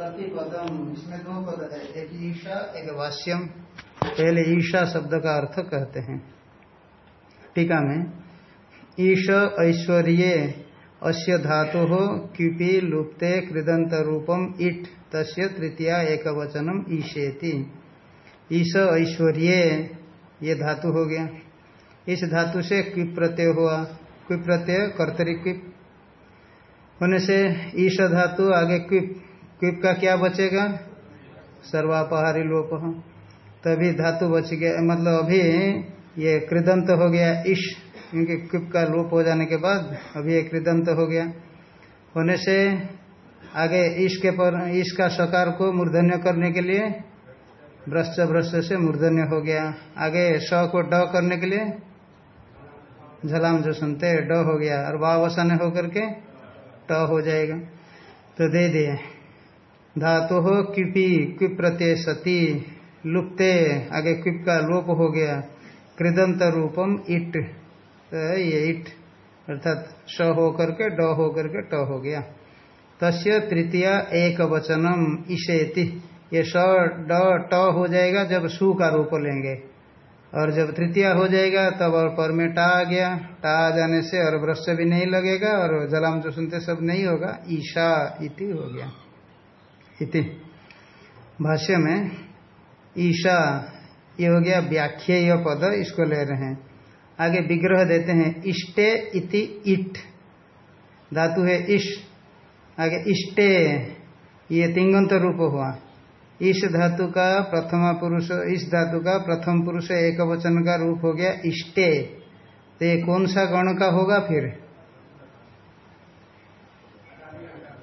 प्रतिपदम। इसमें दो पद है, एक ईशा, एक वास्यम। पहले ईशा शब्द का अर्थ कहते हैं। टीका में, ईश ऐश्वर्य अस्य धातु क्यूपी लुप्ते कृदंत रूपम इट, तस्य तृतीया एक वचनम ईशेति। ईश ऐश्वर्य, ये धातु हो गया। इस धातु से क्विप प्रत्यय हुआ। क्विप प्रत्यय कर्तरी क्विप। होने से ईश धातु आगे क्विप। क्विप का क्या बचेगा? सर्वापहारी लोप तभी धातु बच गया। मतलब अभी ये कृदंत हो गया, ईश, क्योंकि क्विप का लोप हो जाने के बाद अभी ये कृदंत हो गया। होने से आगे ईश के पर, ईश का सकार को मूर्धन्य करने के लिए भ्रष्ट भ्रष्ट से मूर्धन्य हो गया। आगे स को ड करने के लिए झलाम जो सुनते, ड हो गया और वावसान होकर के ट हो जाएगा। तो दे दिए। धातु हो क्यूपी क्विप प्रत्यय सती लुप्ते, आगे क्विप का लोप हो गया। कृदंत रूपम इट। तो ये इट, अर्थात स हो करके ड हो करके ट हो गया। तस्य तृतीय एक वचनम इशेति ये स ड, ट हो जाएगा जब सु का रूप लेंगे। और जब तृतीय हो जाएगा, तब और पर में टा आ गया। टा आ जाने से और वृक्ष भी नहीं लगेगा और जलाम जो सुनते सब नहीं होगा। ईशा इति हो गया। इति। भाष्य में ईशा, ये हो गया व्याख्येय पद, इसको ले रहे हैं। आगे विग्रह देते हैं, इष्टे इति इट। धातु है इश आगे इष्टे, ये तिंगंत रूप हुआ। इस धातु का प्रथम पुरुष इस धातु का प्रथम पुरुष एक वचन का रूप हो गया इष्टे। तो ये कौन सा गण का होगा फिर?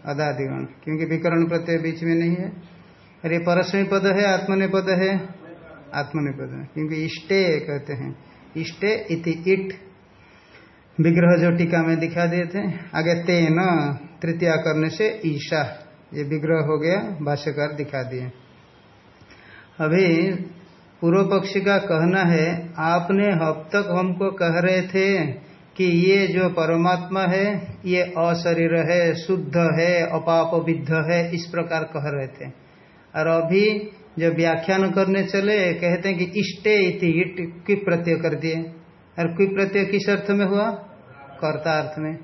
अदादिगण। क्योंकि विकरण प्रत्यय बीच में नहीं है। अरे परस्मी पद है आत्मनि पद है। आत्मनि पद क्योंकि इष्टे कहते हैं। इष्टे इति इट। विग्रह जो टीका में दिखा दिए थे, आगे तेन, तृतीया करने से ईशा। ये विग्रह हो गया, भाष्यकार दिखा दिए। अभी पूर्व पक्षी का कहना है, आपने अब तक हमको कह रहे थे कि ये जो परमात्मा है, ये अशरीर है, शुद्ध है अपाप विद्ध है, इस प्रकार कह रहे थे। और अभी जो व्याख्यान करने चले, कहते हैं कि इष्टे इति इट क्विप प्रत्यय कर दिए। और क्विप प्रत्यय किस अर्थ में हुआ? कर्ता अर्थ में।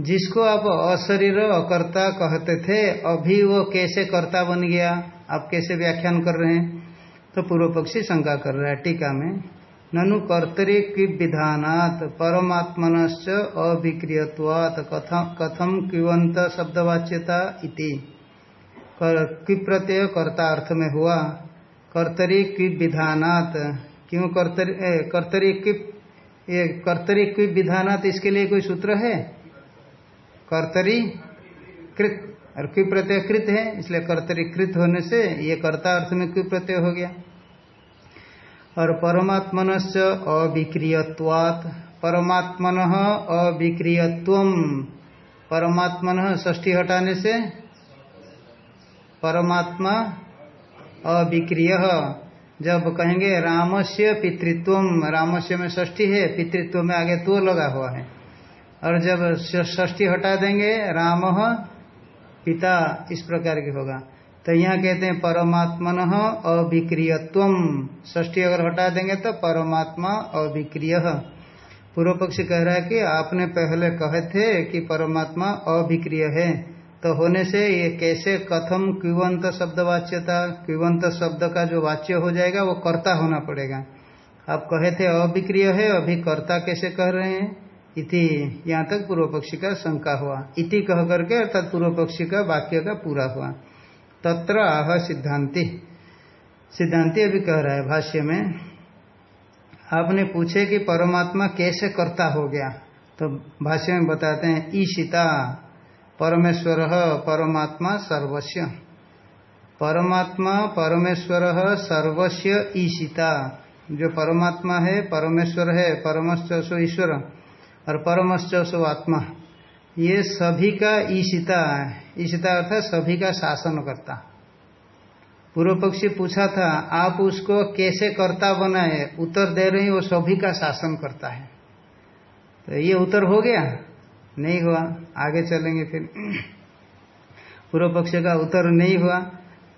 जिसको आप अशरीर, अकर्ता कहते थे, अभी वो कैसे कर्ता बन गया? आप कैसे व्याख्यान कर रहे हैं? तो पूर्व पक्षी शंका कर रहा है, टीका में। ननु कर्तरी विधानात परमात्मनश्च अविक्रियवात कथम क्युवंत शब्दवाच्यता इति। प्रत्यय कर्ता अर्थ में हुआ कर्तरी क्विप विधानात, क्यों कर्तरी क्विप ये कर्तरी क्विप विधानात इसके लिए कोई सूत्र है? कर्तरी कृत, और क्यू प्रत्यय कृत है, इसलिए कर्तरी कृत होने से ये कर्ता अर्थ में क्यू प्रत्यय हो गया। और परमात्मन से अविक्रियवात परमात्मन अविक्रियत्व परमात्मन ष्ठी हटाने से परमात्मा अविक्रिय जब कहेंगे रामस्य पितृत्व रामस्य में ष्ठी है, पितृत्व में आगे तो लगा हुआ है। और जब ष्ठी हटा देंगे, राम पिता, इस प्रकार की होगा। तो यहाँ कहते हैं, परमात्मन अविक्रियत्व ष्ठी अगर हटा देंगे तो परमात्मा अविक्रिय पूर्व पक्षी कह रहा है कि आपने पहले कहे थे कि परमात्मा अविक्रिय है। तो होने से ये कैसे कथम क्युवंत शब्द वाच्यता क्युवंत शब्द का जो वाच्य हो जाएगा, वो कर्ता होना पड़ेगा। आप कहे थे अविक्रिय है, अभी कर्ता कैसे कह रहे हैं? इति, यहाँ तक पूर्व पक्षी का शंका हुआ। इति कह करके अर्थात पूर्व पक्षी का वाक्य का पूरा हुआ। तत्र आह सिद्धांति। सिद्धांति अभी कह रहा है भाष्य में, आपने पूछे कि परमात्मा कैसे कर्ता हो गया? तो भाष्य में बताते हैं, ईशिता, परमेश्वर परमात्मा सर्वस्व परमात्मा, परमेश्वर सर्वस्व ईशिता। जो परमात्मा है, परमेश्वर है परमश्चो ईश्वर, और परमश्चो आत्मा। ये सभी का ईशिता ईशिता अर्थात सभी का शासन करता पूर्व पक्षी पूछा था, आप उसको कैसे कर्ता बनाए? उत्तर दे रही वो सभी का शासन करता है। तो ये उत्तर हो गया? नहीं हुआ। आगे चलेंगे फिर। पूर्व पक्ष का उत्तर नहीं हुआ।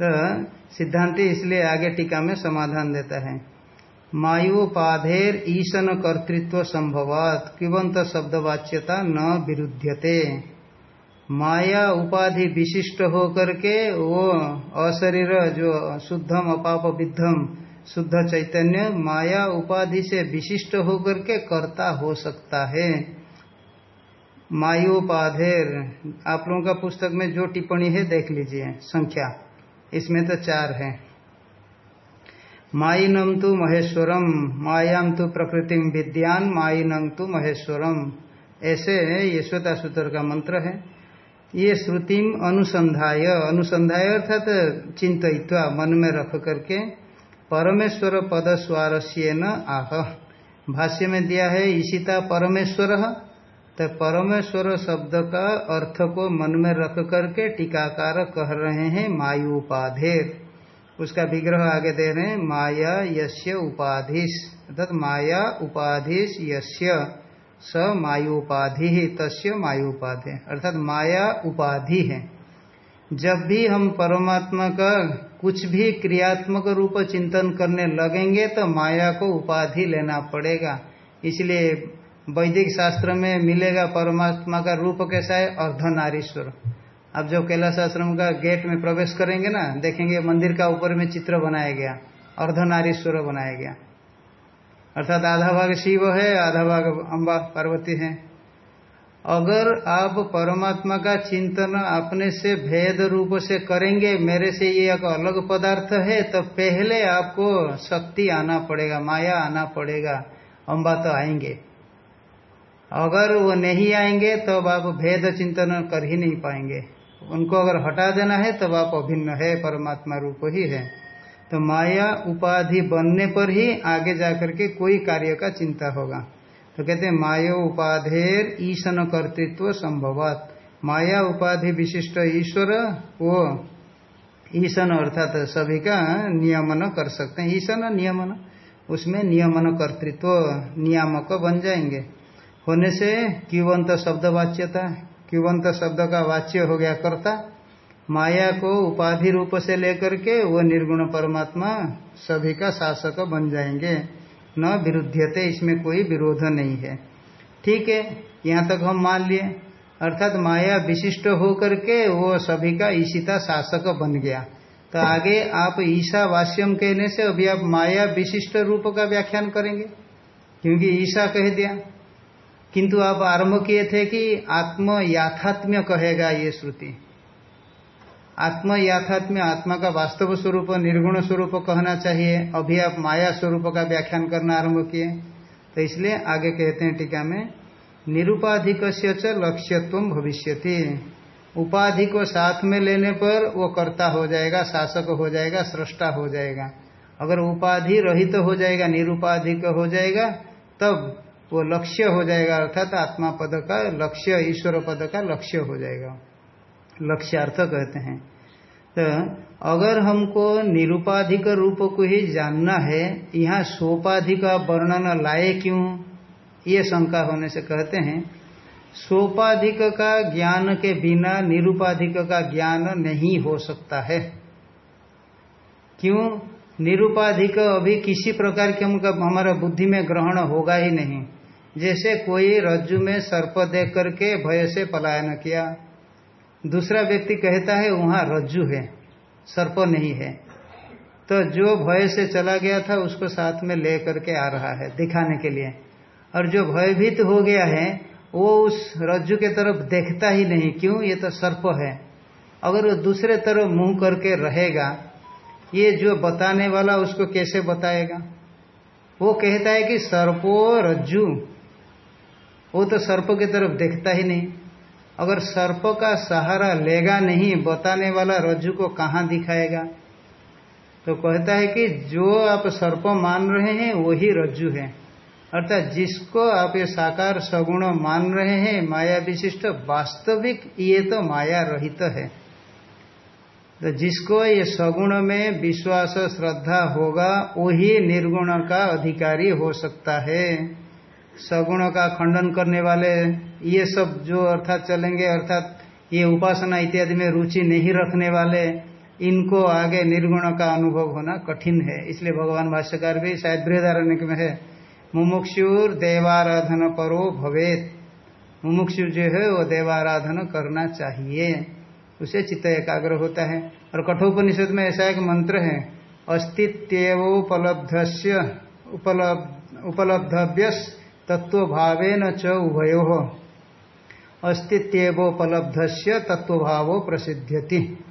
तो सिद्धांति इसलिए आगे टीका में समाधान देता है। मायोपाधेर ईशन कर्तृत्व संभवात किवंत शब्दवाच्यता न विरुद्धते माया उपाधि विशिष्ट होकर के वो अशरीर जो शुद्धम अपाप विद्धम शुद्ध चैतन्य, माया उपाधि से विशिष्ट होकर के कर्ता हो सकता है। मायोपाधेर, आप लोगों का पुस्तक में जो टिप्पणी है, देख लीजिए, संख्या। इसमें तो चार है। माइनम तो महेश्वरम, मायाम तो प्रकृति विद्यान, माइनम तो महेश्वरम। ऐसे यशोता सूत्र का मंत्र है। ये श्रुतिम अनुसंधाय अनुसंधाय अर्थात चिंतित्वा मन में रख करके परमेश्वर पद स्वारस्य न आह। भाष्य में दिया है ईशिता परमेश्वर तो परमेश्वर शब्द का अर्थ को मन में रख करके टीकाकार कह रहे हैं मायुपाधेर। उसका विग्रह आगे दे रहे हैं, माया यश्य उपाधिश। अर्थात माया उपाधिश यश्य स मायोपाधि तस्य मायोपाधि अर्थात माया उपाधि है। जब भी हम परमात्मा का कुछ भी क्रियात्मक रूप चिंतन करने लगेंगे तो माया को उपाधि लेना पड़ेगा। इसलिए वैदिक शास्त्र में मिलेगा परमात्मा का रूप कैसा है? अर्धनारीश्वर। अब जो कैलाश आश्रम का गेट में प्रवेश करेंगे ना, देखेंगे मंदिर का ऊपर में चित्र बनाया गया, अर्धनारीश्वर बनाया गया। अर्थात आधा भाग शिव है, आधा भाग अम्बा पार्वती है। अगर आप परमात्मा का चिंतन अपने से भेद रूप से करेंगे, मेरे से ये एक अलग पदार्थ है तो पहले आपको शक्ति आना पड़ेगा, माया आना पड़ेगा, अम्बा तो आएँगे। अगर वो नहीं आएँगे, तब तो आप भेद चिंतन कर ही नहीं पाएँगे। उनको अगर हटा देना है, तब आप अभिन्न है, परमात्मा रूप ही है। तो माया उपाधि बनने पर ही आगे जाकर के कोई कार्य का चिंता होगा। तो कहते हैं, माया उपाधेर ईशन कर्तृत्व संभवत। माया उपाधि विशिष्ट ईश्वर, वो ईशन अर्थात सभी का नियमन कर सकते हैं। ईशन नियमन, उसमें नियमन कर्तृत्व नियामक बन जाएँगे। होने से क्यूवंत शब्द वाच्यता क्यूवंत शब्द का वाच्य हो गया कर्ता, माया को उपाधि रूप से लेकर के वो निर्गुण परमात्मा सभी का शासक बन जाएँगे। न विरुद्धते इसमें कोई विरोध नहीं है। ठीक है, यहाँ तक हम मान लिए। अर्थात माया विशिष्ट होकर के वो सभी का ईशिता शासक बन गया। तो आगे आप ईशा वाष्यम कहने से अभी आप माया विशिष्ट रूप का व्याख्यान करेंगे। क्योंकि ईशा कह दिया। किंतु आप आरंभ किए थे कि आत्म याथात्म्य कहेगा ये श्रुति। आत्म याथात्म्य आत्मा का वास्तव स्वरूप, निर्गुण स्वरूप कहना चाहिए। अभी आप माया स्वरूप का व्याख्यान करना आरंभ किए। तो इसलिए आगे कहते हैं टीका में निरुपाधिक लक्ष्यत्व भविष्य उपाधि को साथ में लेने पर वो कर्ता हो जाएगा, शासक हो जाएगा सृष्टा हो जाएगा। अगर उपाधि रहित तो हो जाएगा, निरुपाधिक हो जाएगा, तब वो लक्ष्य हो जाएगा, अर्थात आत्मा पद का लक्ष्य, ईश्वर पद का लक्ष्य हो जाएगा। लक्ष्यार्थ कहते हैं। तो अगर हमको निरुपाधिक रूप को ही जानना है, यहाँ सोपाधिक वर्णन लाए क्यों? ये शंका होने से कहते हैं, सोपाधिक का ज्ञान के बिना निरुपाधिक का ज्ञान नहीं हो सकता है। क्यों? निरुपाधिक अभी किसी प्रकार के हमारा बुद्धि में ग्रहण होगा ही नहीं। जैसे कोई रज्जु में सर्प देख करके भय से पलायन किया। दूसरा व्यक्ति कहता है, वहाँ रज्जु है, सर्प नहीं है। तो जो भय से चला गया था, उसको साथ में ले करके आ रहा है दिखाने के लिए। और जो भयभीत हो गया है, वो उस रज्जु के तरफ़ देखता ही नहीं। क्यों? ये तो सर्प है। अगर वो दूसरे तरफ़ मुँह करके रहेगा, ये जो बताने वाला उसको कैसे बताएगा? वो कहता है कि सर्पो रज्जु वो तो सर्प की तरफ़ देखता ही नहीं। अगर सर्प का सहारा लेगा नहीं, बताने वाला रज्जु को कहाँ दिखाएगा? तो कहता है कि जो आप सर्प मान रहे हैं, वही रज्जु है। अर्थात जिसको आप ये साकार सगुण मान रहे हैं, माया विशिष्ट, वास्तविक ये तो माया रहित तो है। तो जिसको ये सगुण में विश्वास, श्रद्धा होगा, वही निर्गुण का अधिकारी हो सकता है। सगुण का खंडन करने वाले, ये सब जो अर्थात चलेंगे, अर्थात ये उपासना इत्यादि में रुचि नहीं रखने वाले, इनको आगे निर्गुण का अनुभव होना कठिन है। इसलिए भगवान भाष्यकार भी शायद बृहदारण्य में है, मुमुक्षुर देवाराधन परो भवेत। मुमुक्षु जो है, वो देवाराधन करना चाहिए। उसे चित्त एकाग्र होता है। और कठोपनिषद में ऐसा एक मंत्र है अस्तित्वोपलब्ध उपलब्धव्य तत्व भावेन च उभयो। अस्तित्वोपलब्ध तत्व भाव प्रसिद्ध्यति।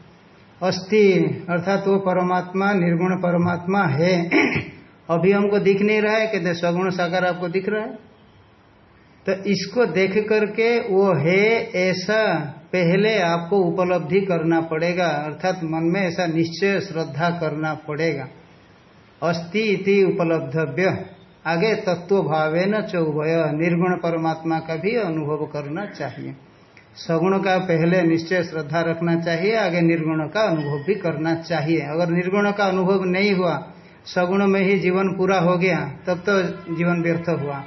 अस्थि अर्थात वो परमात्मा, निर्गुण परमात्मा है। अभी हमको दिख नहीं रहा है, कहते सगुण साकार आपको दिख रहा है। तो इसको देख करके वो है, ऐसा पहले आपको उपलब्धि करना पड़ेगा। अर्थात मन में ऐसा निश्चय, श्रद्धा करना पड़ेगा। अस्ति इति उपलब्धव्य। आगे तत्व भावे न चौभय निर्गुण परमात्मा का भी अनुभव करना चाहिए। सगुण का पहले निश्चय श्रद्धा रखना चाहिए, आगे निर्गुण का अनुभव भी करना चाहिए। अगर निर्गुण का अनुभव नहीं हुआ, सगुण में ही जीवन पूरा हो गया, तब तो जीवन व्यर्थ हुआ।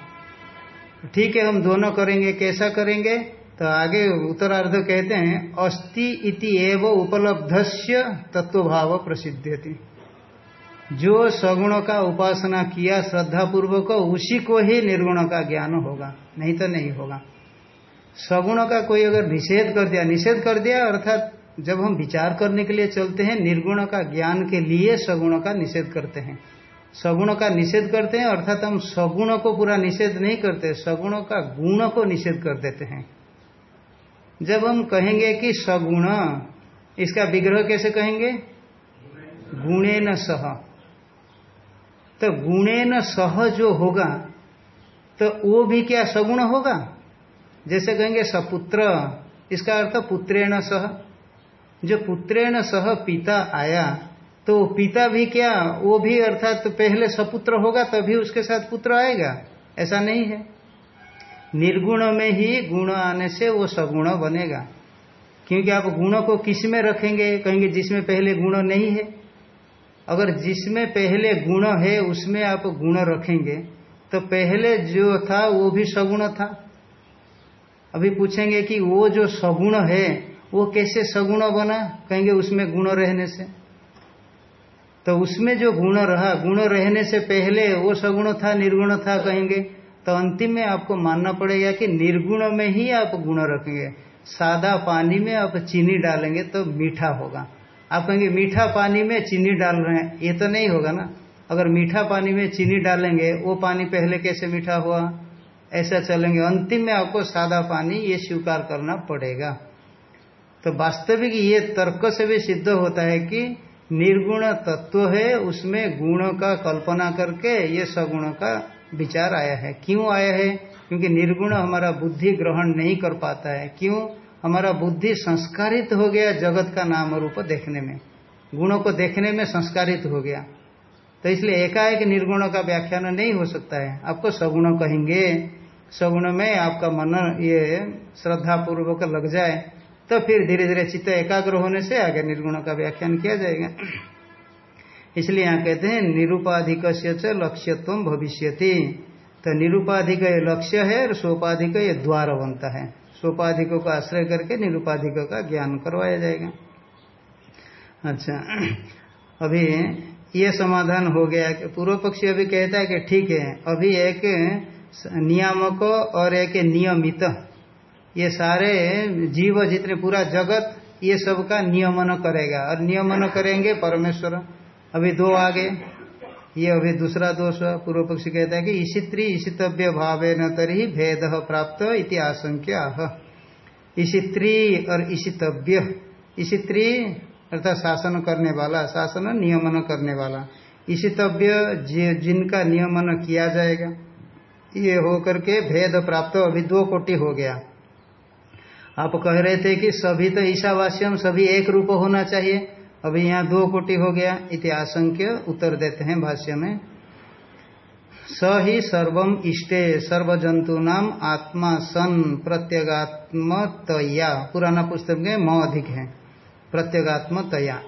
ठीक है, हम दोनों करेंगे, कैसा करेंगे? तो आगे उत्तरार्ध कहते हैं, अस्ति इति एव उपलब्धस्य तत्व भाव प्रसिद्ध जो सगुण का उपासना किया श्रद्धा पूर्वक उसी को ही निर्गुण का ज्ञान होगा। नहीं तो नहीं होगा। सगुण का कोई अगर निषेध कर दिया, निषेध कर दिया, अर्थात जब हम विचार करने के लिए चलते हैं, निर्गुण का ज्ञान के लिए सगुण का निषेध करते हैं। सगुण का निषेध करते हैं, अर्थात हम सगुण को पूरा निषेध नहीं करते, सगुण का गुण को निषेध कर देते हैं। जब हम कहेंगे कि सगुण, इसका विग्रह कैसे कहेंगे? गुणे न सह। तो गुणे न सह जो होगा तो वो भी क्या सगुण होगा? जैसे कहेंगे सपुत्र, इसका अर्थ पुत्रेण सह। जो पुत्रेण सह पिता आया तो पिता भी क्या, वो भी अर्थात तो पहले सपुत्र होगा, तभी उसके साथ पुत्र आएगा? ऐसा नहीं है। निर्गुण में ही गुण आने से वो सगुण बनेगा। क्योंकि आप गुणों को किसमें रखेंगे? कहेंगे जिसमें पहले गुण नहीं है। अगर जिसमें पहले गुण है, उसमें आप गुण रखेंगे। तो पहले जो था, वो भी सगुण था। अभी पूछेंगे कि वो जो सगुण है, वो कैसे सगुण बना? कहेंगे उसमें गुण रहने से। तो उसमें जो गुण रहा, गुण रहने से पहले वो सगुण था, निर्गुण था कहेंगे। तो अंतिम में आपको मानना पड़ेगा कि निर्गुण में ही आप गुण रखेंगे। सादा पानी में आप चीनी डालेंगे तो मीठा होगा। आप कहेंगे, मीठा पानी में चीनी डाल रहे हैं। ये तो नहीं होगा ना। अगर मीठा पानी में चीनी डालेंगे, वो पानी पहले कैसे मीठा हुआ? ऐसा चलेंगे। अंतिम में आपको सादा पानी ये स्वीकार करना पड़ेगा। तो वास्तविक ये तर्क से भी सिद्ध होता है कि निर्गुण तत्व है, उसमें गुणों का कल्पना करके ये सगुण का विचार आया है। क्यों आया है? क्योंकि निर्गुण हमारा बुद्धि ग्रहण नहीं कर पाता है। क्यों? हमारा बुद्धि संस्कारित हो गया जगत का नाम रूप देखने में। गुणों को देखने में संस्कारित हो गया। तो इसलिए एकाएक निर्गुणों का व्याख्यान नहीं हो सकता है। आपको सगुण कहेंगे, सगुण में आपका मन ये श्रद्धा पूर्वक लग जाए तो फिर धीरे धीरे चित्त एकाग्र होने से आगे निर्गुण का व्याख्यान किया जाएगा। इसलिए यहाँ कहते हैं निरूपाधिक से लक्ष्यत्व भविष्यति। तो निरूपाधिक ये लक्ष्य है और सोपाधिक द्वार बनता है। सोपाधिकों का आश्रय करके निरुपाधिकों का ज्ञान करवाया जाएगा। अच्छा अभी ये समाधान हो गया कि पूर्व पक्षी अभी कहता है कि ठीक है, अभी एक नियामक और एक नियमित, ये सारे जीव जितने पूरा जगत, ये सब का नियमन करेगा। और नियमन करेंगे परमेश्वर। अभी दो आगे। ये अभी दूसरा दोष पूर्व पक्षी कहता है कि ईशित्री ईशितव्य भावे न तरी भेद प्राप्त इति आशंक्या ईशित्री और ईशितव्य ईशित्री अर्थात शासन करने वाला, शासन नियमन करने वाला। ईशितव्य जिनका नियमन किया जाएगा, ये होकर के भेद प्राप्त अभी दो कोटि हो गया। आप कह रहे थे कि सभी तो ईशावास्यम सभी एक रूप होना चाहिए। अभी यहाँ दो कोटि हो गया, इति आशंक्य, उत्तर देते हैं भाष्य में। स ही सर्वम इष्टे सर्व जंतु नाम आत्मा सन प्रत्यगात्म तया पुराना पुस्तक में म अधिक है। प्रत्यगात्म तया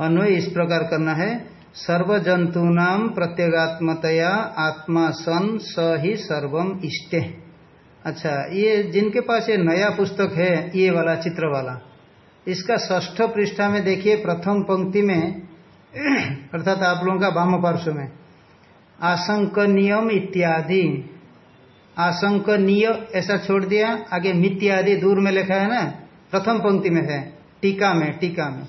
अन्वय इस प्रकार करना है। सर्व जंतु नाम प्रत्यगात्मतया आत्मा सन स ही सर्वम इष्टे। अच्छा ये जिनके पास ये नया पुस्तक है, ये वाला, चित्र वाला इसका ष्ठ पृष्ठा में देखिए, प्रथम पंक्ति में, अर्थात आप लोगों का वाम पार्श्व में आशंक नियम इत्यादि। आशंकनीय, ऐसा छोड़ दिया, आगे मित्यादि दूर में लिखा है ना, प्रथम पंक्ति में है, टीका में टीका में।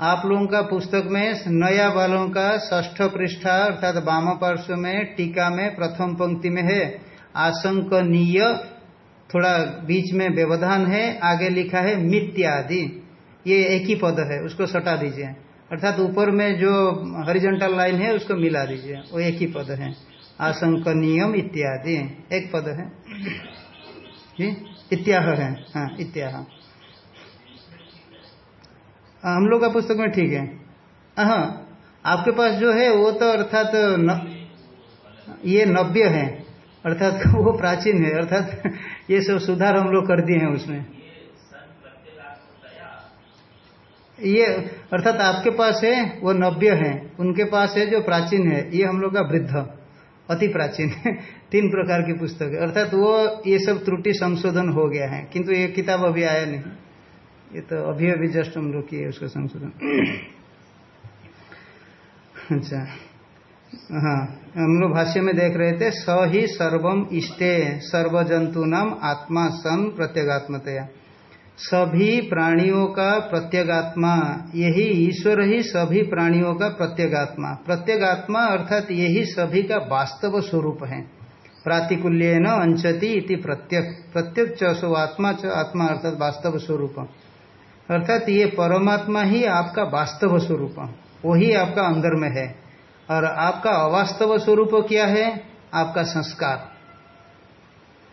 आप लोगों का पुस्तक में नया वालों का ष्ठ पृष्ठा, अर्थात वाम पार्श्व में, टीका में प्रथम पंक्ति में है, आशंकनीय थोड़ा बीच में व्यवधान है आगे लिखा है मित्यादि ये एक ही पद है उसको सटा दीजिए। अर्थात ऊपर में जो हरिजेंटल लाइन है उसको मिला दीजिए। वो एक ही पद है। आशंकनीयम इत्यादि। एक पद है। इत्याह है। हाँ इत्याह। हम लोग का पुस्तक में ठीक है। हाँ आपके पास जो है वो तो अर्थात न, ये नव्य है। अर्थात वो प्राचीन है, अर्थात ये सब सुधार हम लोग कर दिए हैं उसमें। ये अर्थात आपके पास है, वो नव्य है, उनके पास है जो प्राचीन है, ये हम लोग का वृद्ध, अति प्राचीन है, तीन प्रकार की पुस्तक है। अर्थात वो, ये सब त्रुटि संशोधन हो गया है, किंतु ये किताब अभी आया नहीं। ये तो अभी अभी जस्ट हम लोग किए उसका संशोधन। अच्छा। हाँ हम लोग भाष्य में देख रहे थे, स ही सर्वम इष्टे सर्व जंतु नाम आत्मा सन प्रत्यगात्मतया। सभी प्राणियों का प्रत्यगात्मा, यही ईश्वर ही सभी प्राणियों का प्रत्यगात्मा। प्रत्यगात्मा अर्थात यही सभी का वास्तव स्वरूप है। प्रातिकूल्य न अंशति इति प्रत्यक प्रत्यक चो आत्मा च, आत्मा अर्थात वास्तव स्वरूप। अर्थात ये परमात्मा ही आपका वास्तव स्वरूप। वही आपका अंदर में है। और आपका अवास्तव स्वरूप क्या है? आपका संस्कार।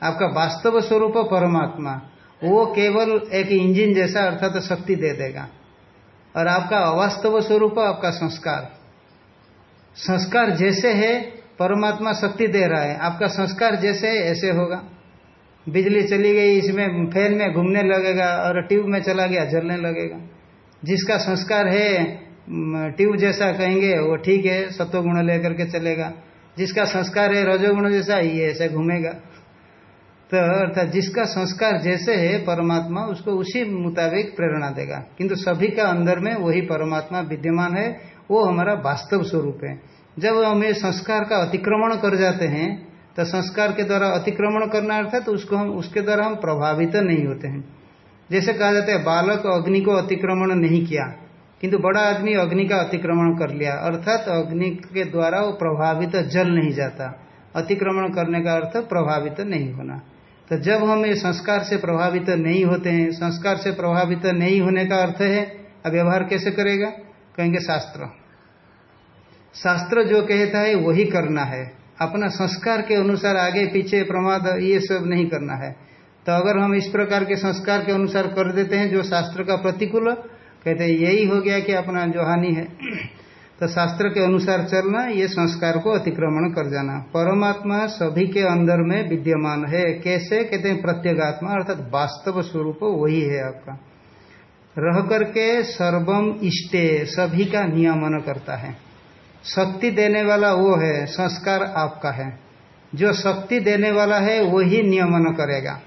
आपका वास्तव स्वरूप परमात्मा। वो केवल एक इंजन जैसा अर्थात शक्ति दे देगा। और आपका अवास्तव स्वरूप, आपका संस्कार। संस्कार जैसे है, परमात्मा शक्ति दे रहा है। आपका संस्कार जैसे है, ऐसे होगा। बिजली चली गई, इसमें फ़ैन में घूमने लगेगा और ट्यूब में चला गया, जलने लगेगा। जिसका संस्कार है ट्यूब जैसा कहेंगे, वो ठीक है, सत्व गुण लेकर के चलेगा। जिसका संस्कार है, रजोगुण जैसा ये ऐसे घूमेगा। तो अर्थात जिसका संस्कार जैसे है, परमात्मा, उसको उसी मुताबिक प्रेरणा देगा। किंतु सभी का अंदर में वही परमात्मा विद्यमान है, वो हमारा वास्तव स्वरूप है। जब हम ये संस्कार का अतिक्रमण कर जाते हैं तो संस्कार के द्वारा अतिक्रमण करना अर्थात तो उसको हम, उसके द्वारा हम प्रभावित नहीं होते हैं। जैसे कहा जाता है, बालक अग्नि को अतिक्रमण नहीं किया। किंतु बड़ा आदमी अग्नि का अतिक्रमण कर लिया। अर्थात अग्नि के द्वारा वो प्रभावित जल नहीं जाता। अतिक्रमण करने का अर्थ प्रभावित नहीं होना। तो जब हम ये संस्कार से प्रभावित नहीं होते हैं, संस्कार से प्रभावित नहीं होने का अर्थ है, अब व्यवहार कैसे करेगा? कहेंगे शास्त्र। शास्त्र जो कहता है, वही करना है। अपना संस्कार के अनुसार आगे, पीछे, प्रमाद, ये सब नहीं करना है। तो अगर हम इस प्रकार के संस्कार के अनुसार कर देते हैं, जो शास्त्र का प्रतिकूल कहते हैं, यही हो गया कि अपना जो हानि है। तो शास्त्र के अनुसार चलना, ये संस्कार को अतिक्रमण कर जाना। परमात्मा सभी के अंदर में विद्यमान है। कैसे? कहते हैं, प्रत्येगात्मा, अर्थात वास्तव स्वरूप, वही है आपका। रह करके सर्वम इष्टे, सभी का नियमन करता है। शक्ति देने वाला वो है, संस्कार आपका है। जो शक्ति देने वाला है, वही नियमन करेगा।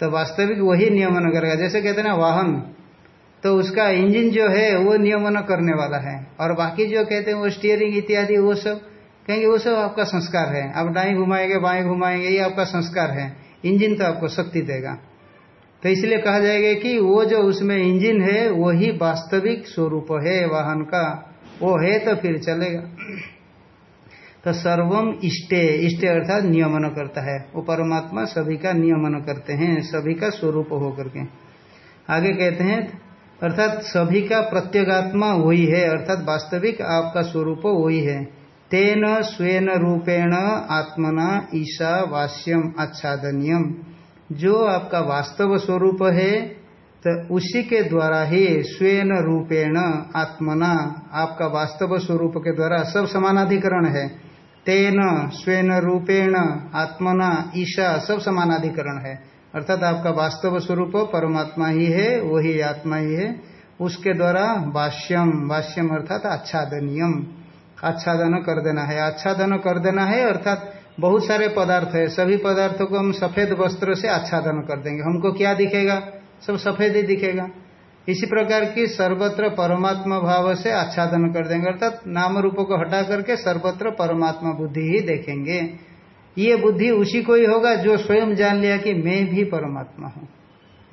तो वास्तविक वही नियमन करेगा। जैसे कहते हैं ना, वाहन। तो उसका इंजन जो है, वो नियमन करने वाला है। और बाकी जो कहते हैं, वो स्टीयरिंग इत्यादि, वो सब, कहेंगे वो सब आपका संस्कार है। आप दाएँ घुमाएँगे, बाएँ घुमाएँगे, ये आपका संस्कार है। इंजन तो आपको शक्ति देगा। तो इसलिए कहा जाएगा कि वो जो उसमें इंजन है, वही वास्तविक स्वरूप है, वाहन का। वो है तो फिर चलेगा। तो सर्वम इष्टे इष्टे अर्थात नियमन करता है। वो परमात्मा सभी का नियमन करते हैं, सभी का स्वरूप होकर के। आगे कहते हैं अर्थात सभी का प्रत्यगात्मा वही है, अर्थात वास्तविक आपका स्वरूप वही है। तेन स्वेन रूपेण आत्मना ईशा वास्यम आच्छादनियम। जो आपका वास्तव स्वरूप है तो उसी के द्वारा ही स्वेन रूपेण आत्मना आपका वास्तव स्वरूप के द्वारा सब समानाधिकरण है। तेन स्वेन रूपेण आत्मना ईशा सब समानाधिकरण है। अर्थात आपका वास्तव स्वरूप परमात्मा ही है, वही आत्मा ही है। उसके द्वारा वाष्यम वाष्यम अर्थात आच्छादनियम। आच्छादन कर देना है। आच्छादन कर देना है अर्थात बहुत सारे पदार्थ है। सभी पदार्थों को हम सफ़ेद वस्त्र से आच्छादन कर देंगे। हमको क्या दिखेगा? सब सफ़ेद ही दिखेगा। इसी प्रकार की सर्वत्र परमात्मा भाव से आच्छादन कर देंगे। अर्थात नाम रूपों को हटा करके सर्वत्र परमात्मा बुद्धि ही देखेंगे। ये बुद्धि उसी को ही होगा जो स्वयं जान लिया कि मैं भी परमात्मा हूँ।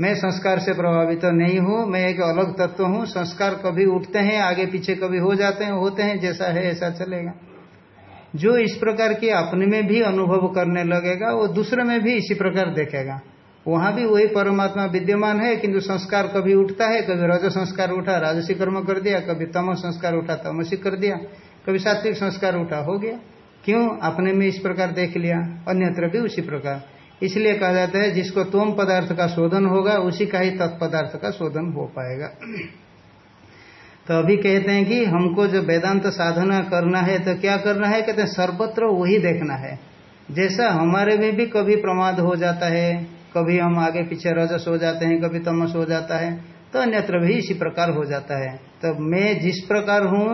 मैं संस्कार से प्रभावित तो नहीं हूँ, मैं एक अलग तत्व हूँ। संस्कार कभी उठते हैं, आगे पीछे कभी हो जाते हैं, होते हैं, जैसा है ऐसा चलेगा। जो इस प्रकार की अपने में भी अनुभव करने लगेगा, वो दूसरे में भी इसी प्रकार देखेगा। वहाँ भी वही परमात्मा विद्यमान है, किंतु संस्कार कभी उठता है, कभी रज संस्कार उठा, राजसी कर्म कर दिया, कभी तम संस्कार उठा, तमसी कर दिया, कभी सात्विक संस्कार उठा, हो गया। क्यों? अपने में इस प्रकार देख लिया, अन्यत्र भी उसी प्रकार। इसलिए कहा जाता है, जिसको तोम पदार्थ का शोधन होगा, उसी का ही तत्पदार्थ का शोधन हो पाएगा। तो अभी कहते हैं कि हमको जो वेदांत साधना करना है तो क्या करना है? कहते हैं, सर्वत्र वही देखना है। जैसा हमारे में भी कभी प्रमाद हो जाता है, कभी हम आगे पीछे रजस हो जाते हैं, कभी तमस हो जाता है तो अन्यत्र भी इसी प्रकार हो जाता है। तो मैं जिस प्रकार हूँ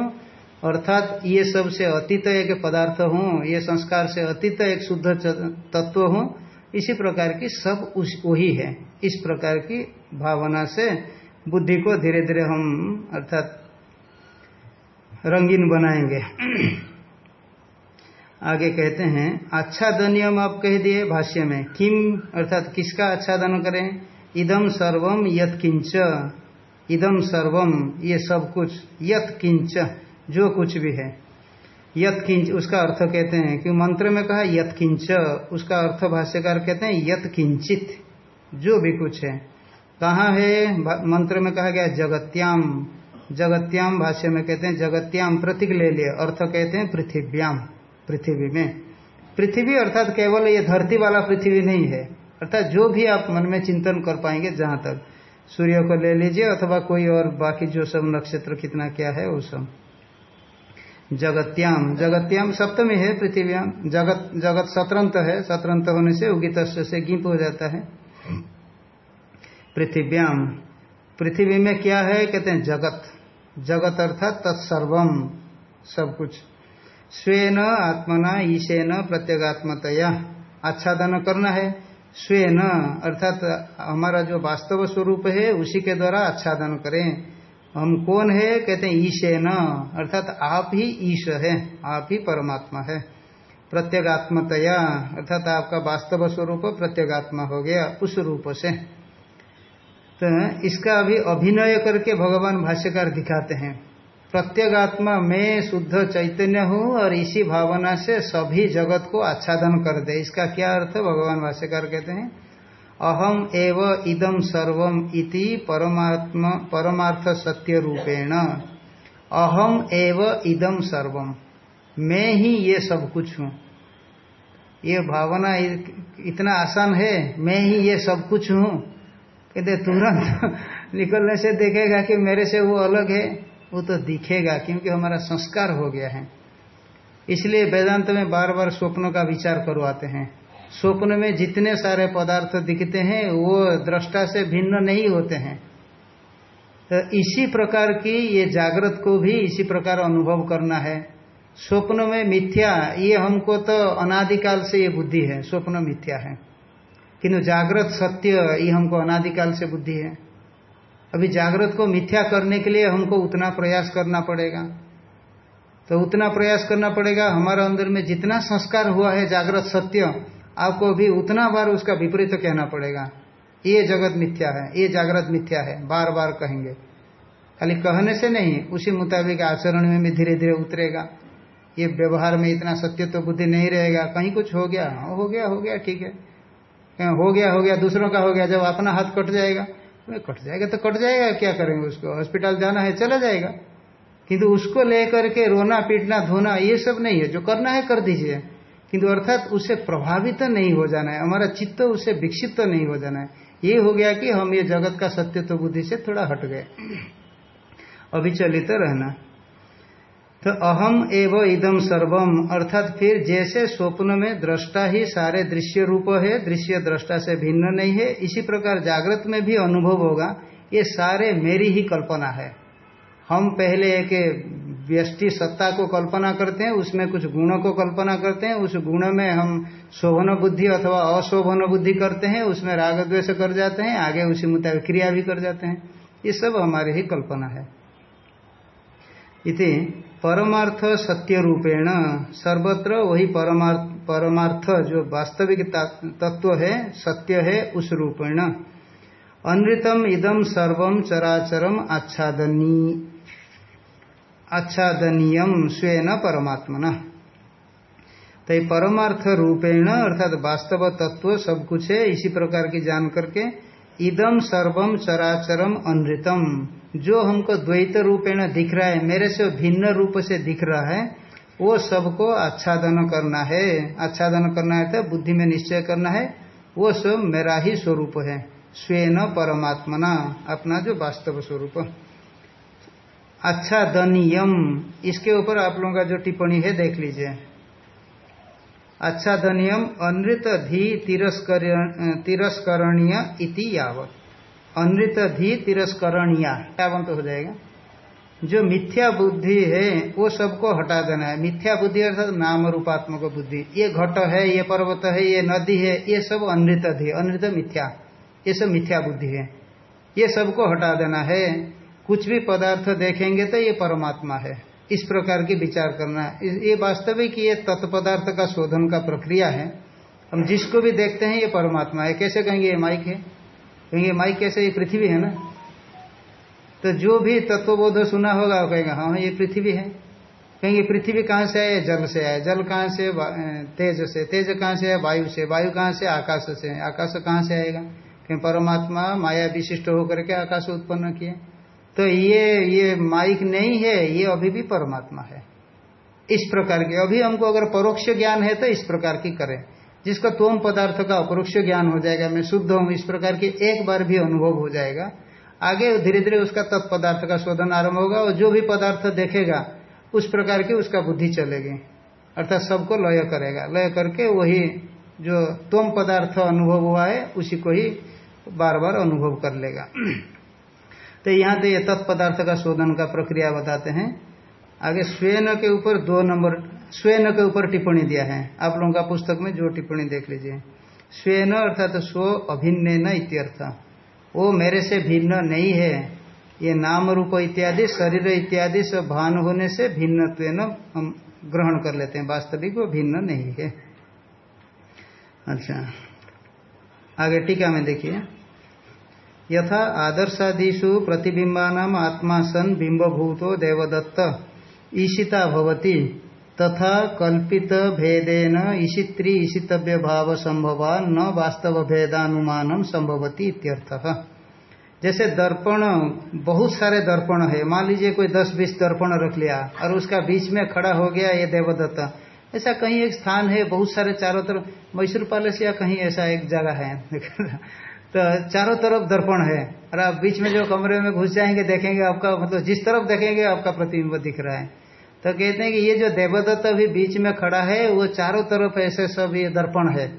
अर्थात ये सबसे अतीत एक पदार्थ हूँ, ये संस्कार से अतीत एक शुद्ध तत्व हूँ, इसी प्रकार की सब उस वही है। इस प्रकार की भावना से बुद्धि को धीरे धीरे हम, अर्थात रंगीन बनाएँगे। आगे कहते हैं आच्छादन नियम आप कह दिए भाष्य में। किम, अर्थात किसका आच्छादन करें? इदम सर्वम यत किंच इदम सर्वम ये सब कुछ यत किंच जो कुछ भी है। यत किंच उसका अर्थ कहते हैं कि मंत्र में कहा यत किंच उसका अर्थ भाष्यकार कहते हैं यत किंचित जो भी कुछ है। कहाँ है? मंत्र में कहा गया जगत्याम। जगत्याम भाष्य में कहते हैं जगत्याम प्रतीक ले लिए। अर्थ कहते हैं पृथिव्याम, पृथ्वी में। पृथ्वी अर्थात केवल ये धरती वाला पृथ्वी नहीं है। अर्थात जो भी आप मन में चिंतन कर पाएँगे जहाँ तक। सूर्य को ले लीजिए अथवा कोई और बाकी जो सब नक्षत्र कितना क्या है, वो सब। जगत्याम जगत्याम सप्तमी है पृथ्व्याम जगत जगत सतरंत है, सतरंत होने से उगित से गिप हो जाता है। पृथ्व्याम पृथ्वी में क्या है? कहते हैं जगत। जगत अर्थात तत्सर्वम, सब कुछ। स्वेन आत्मना ईशेन प्रत्यगात्मतया। आच्छादन करना है। स्वेन अर्थात हमारा जो वास्तव स्वरूप है, उसी के द्वारा आच्छादन करें। हम कौन है? कहते हैं, ईशेन। अर्थात आप ही ईश है, आप ही परमात्मा है। प्रत्यगात्मतया, अर्थात आपका वास्तव स्वरूप प्रत्यगात्मा हो गया उस रूप से। तो इसका अभी अभिनय करके भगवान भाष्यकार दिखाते हैं। प्रत्यगात्मा में शुद्ध चैतन्य हूँ और इसी भावना से सभी जगत को आच्छादन कर दे। इसका क्या अर्थ? भगवान भाष्यकार कहते हैं अहम एव इदम सर्वम इति परमार्थ सत्य रूपेण अहम एव इदम सर्वम। मैं ही ये सब कुछ हूँ। ये भावना इतना आसान है, मैं ही ये सब कुछ हूँ। कहते तुरंत निकलने से देखेगा कि मेरे से वो अलग है, वो तो दिखेगा, क्योंकि हमारा संस्कार हो गया है। इसलिए वेदांत में बार बार स्वप्नों का विचार करवाते हैं। स्वप्न में जितने सारे पदार्थ दिखते हैं, वो दृष्टा से भिन्न नहीं होते हैं। तो इसी प्रकार की ये जागृत को भी इसी प्रकार अनुभव करना है। स्वप्न में मिथ्या, ये हमको तो अनादिकाल से ये बुद्धि है, स्वप्न मिथ्या है। किंतु जागृत सत्य, ये हमको अनादिकाल से बुद्धि है। अभी जागृत को मिथ्या करने के लिए हमको उतना प्रयास करना पड़ेगा। तो उतना प्रयास करना पड़ेगा, हमारे अंदर में जितना संस्कार हुआ है जागृत सत्य आपको भी उतना बार उसका विपरीत कहना पड़ेगा। ये जगत मिथ्या है, ये जागृत मिथ्या है बार बार कहेंगे। खाली कहने से नहीं, उसी मुताबिक आचरण में भी धीरे धीरे उतरेगा। ये व्यवहार में इतना सत्य तो बुद्धि नहीं रहेगा। कहीं कुछ हो गया हाँ हो गया हो गया, ठीक है। कहीं हो गया हो गया, दूसरों का हो गया, जब अपना हाथ कट जाएगा कट जाएगा तो कट जाएगा, क्या करेंगे उसको? हॉस्पिटल जाना है, चला जाएगा। किंतु उसको लेकर के रोना, पीटना, धोना, ये सब नहीं है। जो करना है, कर दीजिए। किंतु अर्थात उससे प्रभावित नहीं हो जाना है, हमारा चित्त उससे विकसित तो नहीं हो जाना है। ये हो गया कि हम ये जगत का सत्य तो बुद्धि से थोड़ा हट गए। अभिचलित रहना। तो अहम एव इदम सर्वम, अर्थात फिर जैसे स्वप्न में दृष्टा ही सारे दृश्य रूप है, दृश्य दृष्टा से भिन्न नहीं है, इसी प्रकार जागृत में भी अनुभव होगा, ये सारे मेरी ही कल्पना है। हम पहले एक व्यष्टि सत्ता को कल्पना करते हैं, उसमें कुछ गुणों को कल्पना करते हैं, उस गुण में हम शोभन बुद्धि अथवा अशोभन बुद्धि करते हैं, उसमें राग द्वेष कर जाते हैं, आगे उसी मुताबिक क्रिया भी कर जाते हैं। ये सब हमारी ही कल्पना है। इति परमार्थ सत्य रूपेण, सर्वत्र वही परमार्थ परमार्थ जो वास्तविक तत्व है, सत्य है, उस रूपेण। अनृतम इदम सर्वम चराचरम आच्छादनी। आच्छादनीयम स्वेन परमात्मना। तो परमार्थ रूपेण अर्थात वास्तव तत्व सब कुछ है इसी प्रकार की जान करके इदम सर्वम चराचरम अनृतम। जो हमको द्वैत रूपेण दिख रहा है, मेरे से भिन्न रूप से दिख रहा है, वो सबको आच्छादन करना है। आच्छादन करना है तो बुद्धि में निश्चय करना है, वो सब मेरा ही स्वरूप है। स्वेन परमात्मना, अपना जो वास्तव स्वरूप। अच्छा दनियम इसके ऊपर आप लोगों का जो टिप्पणी है, देख लीजिए। अच्छा दनियम अनृत धी तिरस्करणीय इति यावत। अनृत धी तिरस्करणीय क्या बंत हो जाएगा। जो मिथ्या बुद्धि है, वो सबको हटा देना है। मिथ्या बुद्धि अर्थात नाम रूपात्मक बुद्धि। ये घट है, ये पर्वत है, ये नदी है, ये सब अनृत धी, अनृत मिथ्या। ये सब मिथ्या बुद्धि है। ये सबको हटा देना है। कुछ भी पदार्थ देखेंगे तो ये परमात्मा है। इस प्रकार की विचार करना। ये वास्तविक ये तत्पदार्थ का शोधन का प्रक्रिया है। हम जिसको भी देखते हैं, ये परमात्मा है। कैसे कहेंगे ये माइक है? कहेंगे, माइक कैसे? ये पृथ्वी है ना? तो जो भी तत्वबोध सुना होगा, वो कहेगा हाँ ये पृथ्वी है। कहेंगे, पृथ्वी कहाँ से आए जल से आए जल कहाँ से? तेज से। तेज कहाँ से? आए वायु से। वायु कहाँ से? आकाश से। आकाश कहाँ से आएगा? कहीं, परमात्मा माया विशिष्ट होकर के आकाश उत्पन्न किए तो ये ये माइक नहीं है, ये अभी भी परमात्मा है। इस प्रकार की, अभी हमको अगर परोक्ष ज्ञान है तो इस प्रकार की करें। जिसका तोम पदार्थ का अपरोक्ष ज्ञान हो जाएगा, मैं शुद्ध हूँ, इस प्रकार की एक बार भी अनुभव हो जाएगा। आगे धीरे धीरे उसका तत्पदार्थ का शोधन आरंभ होगा और जो भी पदार्थ देखेगा, उस प्रकार की उसका बुद्धि चलेगी। अर्थात सबको लय करेगा। लय करके वही जो तोम पदार्थ अनुभव हुआ है, उसी को ही बार बार अनुभव कर लेगा। तो यहाँ तो ये तत्पदार्थ का शोधन का प्रक्रिया बताते हैं। आगे स्वयं के ऊपर दो नंबर स्वयं के ऊपर टिप्पणी दिया है। आप लोगों का पुस्तक में जो टिप्पणी देख लीजिए। स्वयं अर्थात तो स्व अभिन्न न इत्यर्थ। वो मेरे से भिन्न नहीं है। ये नाम रूप इत्यादि, शरीर इत्यादि सब भान होने से भिन्न हम ग्रहण कर लेते हैं। वास्तविक वो भिन्न नहीं है। अच्छा। आगे टीका में देखिए। यथा आदर्शादिषु प्रतिबिंबानाम आत्मा सन बिंबभूतो देवदत्त। ईशिता भवति। तथा कल्पित भेदेन ईशित्री ईशितव्य भाव संभवा न वास्तव भेदानुमान संभवती इत्यर्थः। जैसे दर्पण, बहुत सारे दर्पण है। मान लीजिए कोई दस बीस दर्पण रख लिया, और उसका बीच में खड़ा हो गया ये देवदत्त। ऐसा कहीं एक स्थान है, बहुत सारे चारों तरफ़, मैसूर पैलेस या कहीं ऐसा एक जगह है। तो चारों तरफ़ दर्पण है। और आप बीच में जो कमरे में घुस जाएँगे, देखेंगे आपका मतलब जिस तरफ़ देखेंगे, आपका प्रतिबिंब दिख रहा है। तो कहते हैं कि ये जो देवदत्त अभी बीच में खड़ा है, वो चारों तरफ़ ऐसे सब ये दर्पण है।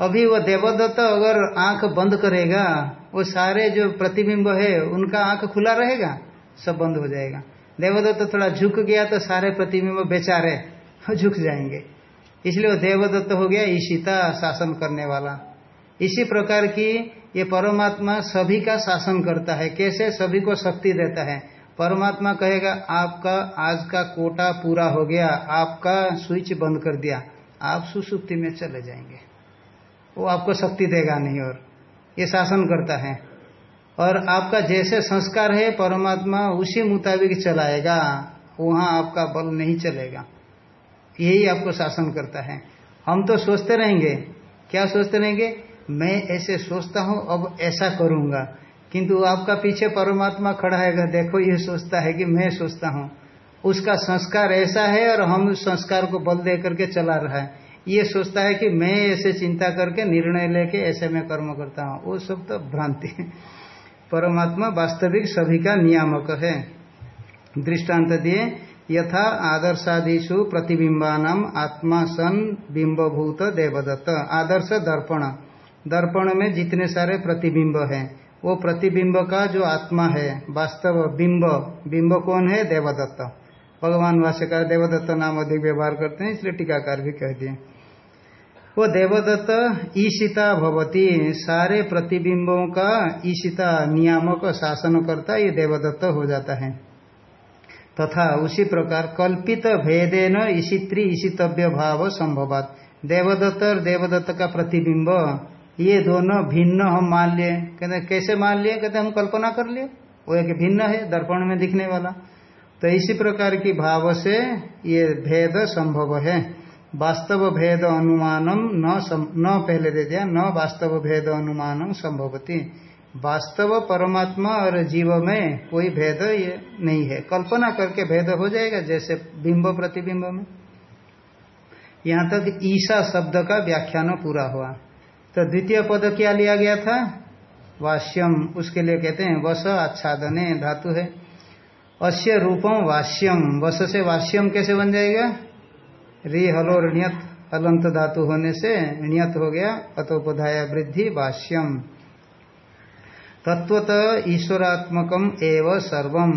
अभी वो देवदत्त अगर आँख बंद करेगा, वो सारे जो प्रतिबिंब है, उनका आँख खुला रहेगा, सब बंद हो जाएगा। देवदत्त थोड़ा झुक गया तो सारे प्रतिबिंब बेचारे झुक जाएँगे। इसलिए वो देवदत्त हो गया ईशिता शासन करने वाला। इसी प्रकार की ये परमात्मा सभी का शासन करता है। कैसे? सभी को शक्ति देता है। परमात्मा कहेगा, आपका आज का कोटा पूरा हो गया, आपका स्विच बंद कर दिया, आप सुसुप्ति में चले जाएँगे। वो आपको शक्ति देगा नहीं और ये शासन करता है। और आपका जैसे संस्कार है, परमात्मा उसी मुताबिक चलाएगा, वहाँ आपका बल नहीं चलेगा। यही आपको शासन करता है। हम तो सोचते रहेंगे। क्या सोचते रहेंगे? मैं ऐसे सोचता हूँ, अब ऐसा करूँगा। किंतु आपका पीछे परमात्मा खड़ा है देखो ये सोचता है कि मैं सोचता हूँ। उसका संस्कार ऐसा है और हम उस संस्कार को बल दे करके चला रहा है। ये सोचता है कि मैं ऐसे चिंता करके, निर्णय लेके ऐसे मैं कर्म करता हूँ। वो सब तो भ्रांति। परमात्मा वास्तविक सभी का नियामक है। दृष्टांत दिए, यथा आदर्शादिशु प्रतिबिंबानाम आत्मा सन बिंबभूत देवदत्त। आदर्श दर्पण। दर्पण में जितने सारे प्रतिबिंब हैं, वो प्रतिबिंब का जो आत्मा है, वास्तव बिंब बिंब कौन है? देवदत्त। भगवान भाष्यकार देवदत्त नाम अधिक व्यवहार करते हैं, इसलिए टीकाकार भी कह दिए। वो देवदत्त ईशिता भवती, सारे प्रतिबिंबों का ईशिता नियामक शासन करता, ये देवदत्त हो जाता है। तथा उसी प्रकार कल्पित भेदे न इसी भेदेन ईशित्री ईशितव्य भाव संभवात। देवदत्त और देवदत्त का प्रतिबिंब ये दोनों भिन्न हम मान लिए कहते कैसे मान लिए कहते हम कल्पना कर लिए। वो एक भिन्न है दर्पण में दिखने वाला। तो इसी प्रकार की भाव से ये भेद संभव है। वास्तव भेद अनुमानम न सम, न पहले दे दिया न वास्तव भेद अनुमानम संभवती। वास्तव परमात्मा और जीव में कोई भेद ये नहीं है। कल्पना करके भेद हो जाएगा जैसे बिंब प्रतिबिंब में। यहाँ तक ईसा शब्द का व्याख्यान पूरा हुआ। तो द्वितीय पद क्या लिया गया था? वाष्यम। उसके लिए कहते हैं, वस आच्छादने धातु है। अस्य रूपम वाष्यम। वस से वाष्यम कैसे बन जाएगा? री हलो ऋणियत। हलंत धातु होने से ऋणियत हो गया अतोपधाया वृद्धि वाष्यम। तत्वत ईश्वरात्मकम एव सर्वम।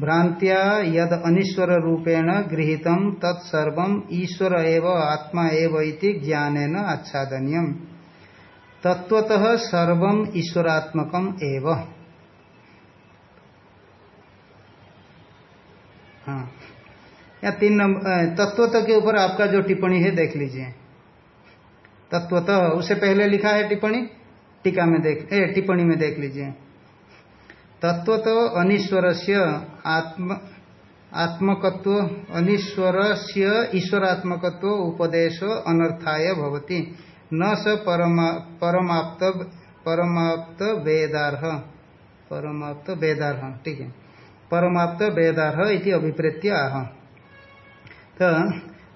भ्रांत्या यद अनिश्वर रूपेण गृहित तत्सर्व ईश्वर एव, आत्मा एव इति ज्ञानेन आच्छादनीयम। तत्वतः सर्व ईश्वरात्मकम एव। हाँ। या तीन नंबर तत्वतः के ऊपर आपका जो टिप्पणी है, देख लीजिए। तत्वतः उसे पहले लिखा है टिप्पणी? टीका में देख टिप्पणी में देख लीजिए। तत्व तो अनिश्वर से आत्म, आत्मकत्व अनिश्वर से ईश्वरात्मकत्व उपदेश अनर्थाय भवति। न स परमाप्त परमाप्त वेदार्ह परमाप्त वेदार्ह ठीक है। परमाप्त वेदार्ह इति अभिप्रेत्य आह तो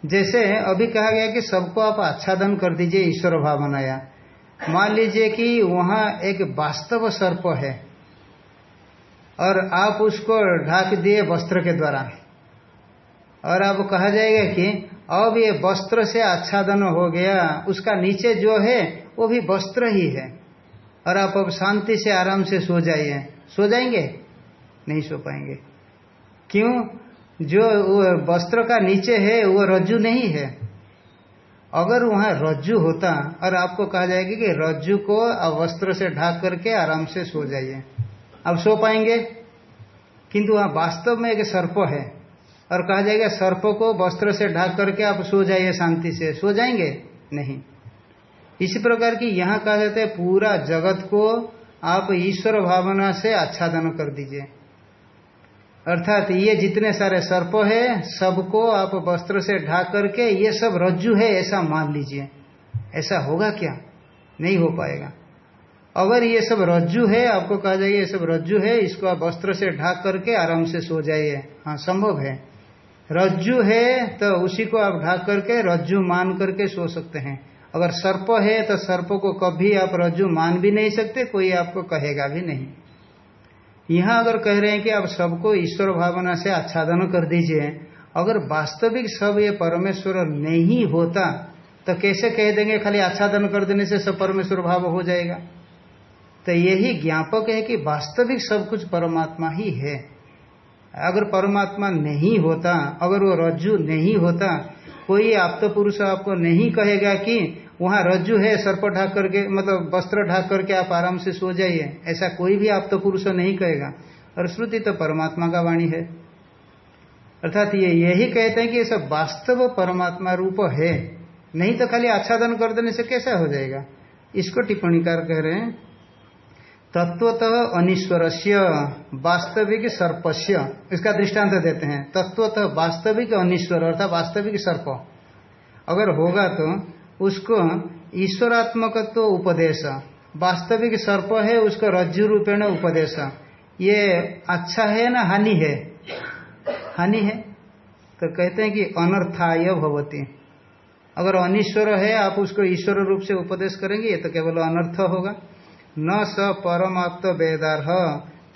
जैसे अभी कहा गया कि सबको आप आच्छादन कर दीजिए ईश्वर भावनाया। मान लीजिए कि वहाँ एक वास्तव सर्प है और आप उसको ढाक दिए वस्त्र के द्वारा। और अब कहा जाएगा कि अब ये वस्त्र से आच्छादन हो गया, उसका नीचे जो है, वो भी वस्त्र ही है। और आप अब शांति से आराम से सो जाइए। सो जाएँगे? नहीं सो पाएँगे। क्यों? जो वस्त्र का नीचे है, वो रज्जु नहीं है। अगर वहाँ रज्जु होता, और आपको कहा जाएगा कि रज्जु को अब वस्त्र से ढाक करके आराम से सो जाइए। अब सो पाएँगे? किंतु वहाँ वास्तव में एक सर्प है। और कहा जाएगा, सर्प को वस्त्र से ढक करके आप सो जाइए शांति से। सो जाएँगे? नहीं। इसी प्रकार की यहाँ कहा जाता है, पूरा जगत को आप ईश्वर भावना से आच्छादन कर दीजिए। अर्थात ये जितने सारे सर्प है, सबको आप वस्त्र से ढाक करके ये सब रज्जु है, ऐसा मान लीजिए। ऐसा होगा क्या? नहीं हो पाएगा। अगर ये सब रज्जु है, आपको कहा जाए ये सब रज्जु है, इसको आप वस्त्र से ढाक करके आराम से सो जाइए। हाँ संभव है। रज्जु है तो उसी को आप ढाक करके रज्जु मान करके सो सकते हैं। अगर सर्प है तो सर्प को कभी आप रज्जु मान भी नहीं सकते, कोई आपको कहेगा भी नहीं। यहाँ अगर कह रहे हैं कि आप सबको ईश्वर भावना से आच्छादन कर दीजिए, अगर वास्तविक सब ये परमेश्वर नहीं होता तो कैसे कह देंगे खाली आच्छादन कर देने से सब परमेश्वर भाव हो जाएगा? तो यही ज्ञापक है कि वास्तविक सब कुछ परमात्मा ही है। अगर परमात्मा नहीं होता, अगर वो रज्जु नहीं होता, कोई आप तो पुरुष आपको नहीं कहेगा कि वहाँ रज्जु है, सर्प ढाक करके मतलब वस्त्र ढाक करके आप आराम से सो जाइए, ऐसा कोई भी आप तो पुरुष नहीं कहेगा। और श्रुति तो परमात्मा का वाणी है। अर्थात ये यही कहते हैं कि ये सब वास्तव परमात्मा रूप है। नहीं तो खाली आच्छादन कर देने से कैसा हो जाएगा? इसको टिप्पणीकार कह रहे हैं तत्वतः अनिश्वर वास्तविक सर्पस्य, इसका दृष्टांत देते हैं। तत्वतः वास्तविक अनिश्वर अर्थात वास्तविक सर्प। अगर होगा तो उसको ईश्वरात्मक तो उपदेश, वास्तविक सर्प है उसको रज्जु रूपेण उपदेश। ये अच्छा है ना हानि है? हानि है? तो कहते हैं कि अनर्थाय भवती। अगर अनिश्वर है, आप उसको ईश्वर रूप से उपदेश करेंगे, ये तो केवल अनर्थ होगा। न स परमाप्त वेदार्ह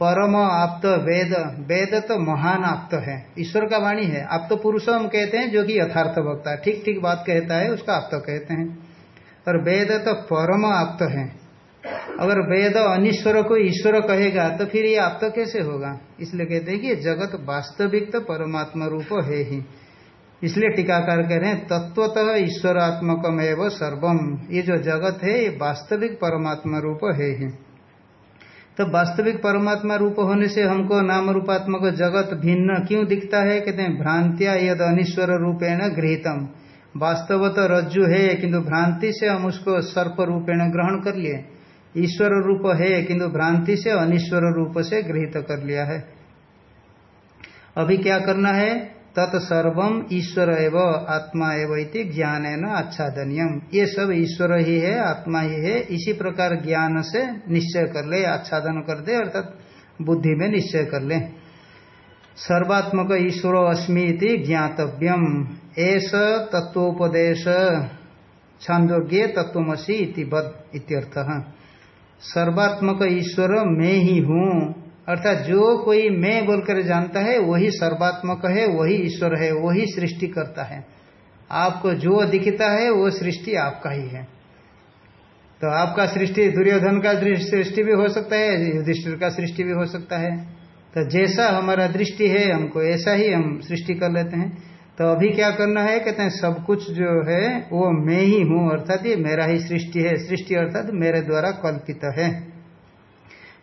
परम आप्त वेद वेद तो महान आप्त है। ईश्वर का वाणी है। आप तो पुरुष हम कहते हैं जो कि यथार्थ वक्ता ठीक ठीक बात कहता है, उसका आप्त कहते हैं। और वेद तो परम आप्त है। अगर वेद अनिश्वर को ईश्वर कहेगा तो फिर ये आप तो कैसे होगा? इसलिए कहते हैं कि जगत वास्तविक तो परमात्मा रूप है ही। इसलिए टीकाकार कह रहे हैं, तत्वतः ईश्वरात्मकम एवं सर्वम। ये जो जगत है, ये वास्तविक परमात्मा रूप है ही। तो वास्तविक परमात्मा रूप होने से हमको नाम रूपात्मक जगत भिन्न क्यों दिखता है? कहते हैं, भ्रांतिया यद अनिश्वर रूपेण गृहितम। वास्तव तो रज्जु है, किंतु भ्रांति से हम उसको सर्प रूपेण ग्रहण कर लिए। ईश्वर रूप है, किंतु भ्रांति से अनिश्वर रूप से गृहित कर लिया है। अभी क्या करना है? तत्सर्वम ईश्वर एव, आत्मा एवं ज्ञान है न आच्छादनियम ये सब ईश्वर ही है, आत्मा ही है, इसी प्रकार ज्ञान से निश्चय कर ले, आच्छादन कर दे, अर्थात बुद्धि में निश्चय कर ले। सर्वात्मक ईश्वर अस्मी ज्ञातव्यम एस तत्वोपदेश छांदोग्य तत्वमसी इति बद इत्यर्थ। सर्वात्मक ईश्वर मैं ही हूँ अर्थात जो कोई मैं बोलकर जानता है, वही सर्वात्मक है, वही ईश्वर है, वही सृष्टि करता है। आपको जो दिखता है, वो सृष्टि आपका ही है। तो आपका सृष्टि दुर्योधन का सृष्टि भी हो सकता है, युधिष्ठिर का सृष्टि भी हो सकता है। तो जैसा हमारा दृष्टि है, हमको ऐसा ही हम सृष्टि कर लेते हैं। तो अभी क्या करना है, कहते हैं, सब कुछ जो है, वो मैं ही हूँ, अर्थात ये मेरा ही सृष्टि है। सृष्टि, अर्थात मेरे द्वारा कल्पित है।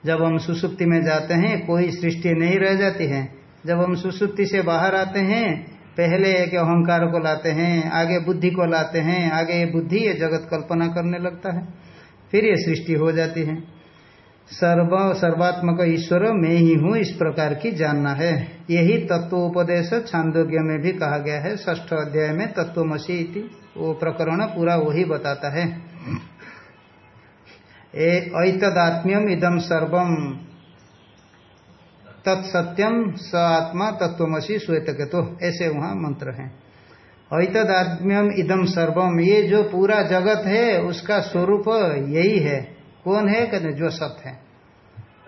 जब हम सुसुप्ति में जाते हैं, कोई सृष्टि नहीं रह जाती है। जब हम सुसुप्ति से बाहर आते हैं, पहले एक अहंकार को लाते हैं, आगे बुद्धि को लाते हैं, आगे ये बुद्धि, ये जगत कल्पना करने लगता है। फिर ये सृष्टि हो जाती है। सर्व, सर्वात्मक ईश्वर मैं ही हूँ, इस प्रकार की जानना है। यही तत्वोपदेश छांदोग्य में भी कहा गया है। ष्ठ अध्याय में तत्वमसी वो प्रकरण पूरा वही बताता है। ऐतदात्म्यम इदम सर्वम तत्सत्यम स आत्मा तत्वमसी श्वेत के तो ऐसे वहाँ मंत्र हैं। ऐतदात्म्यम इदम सर्वम ये जो पूरा जगत है, उसका स्वरूप यही है। कौन है? कहते जो सत है।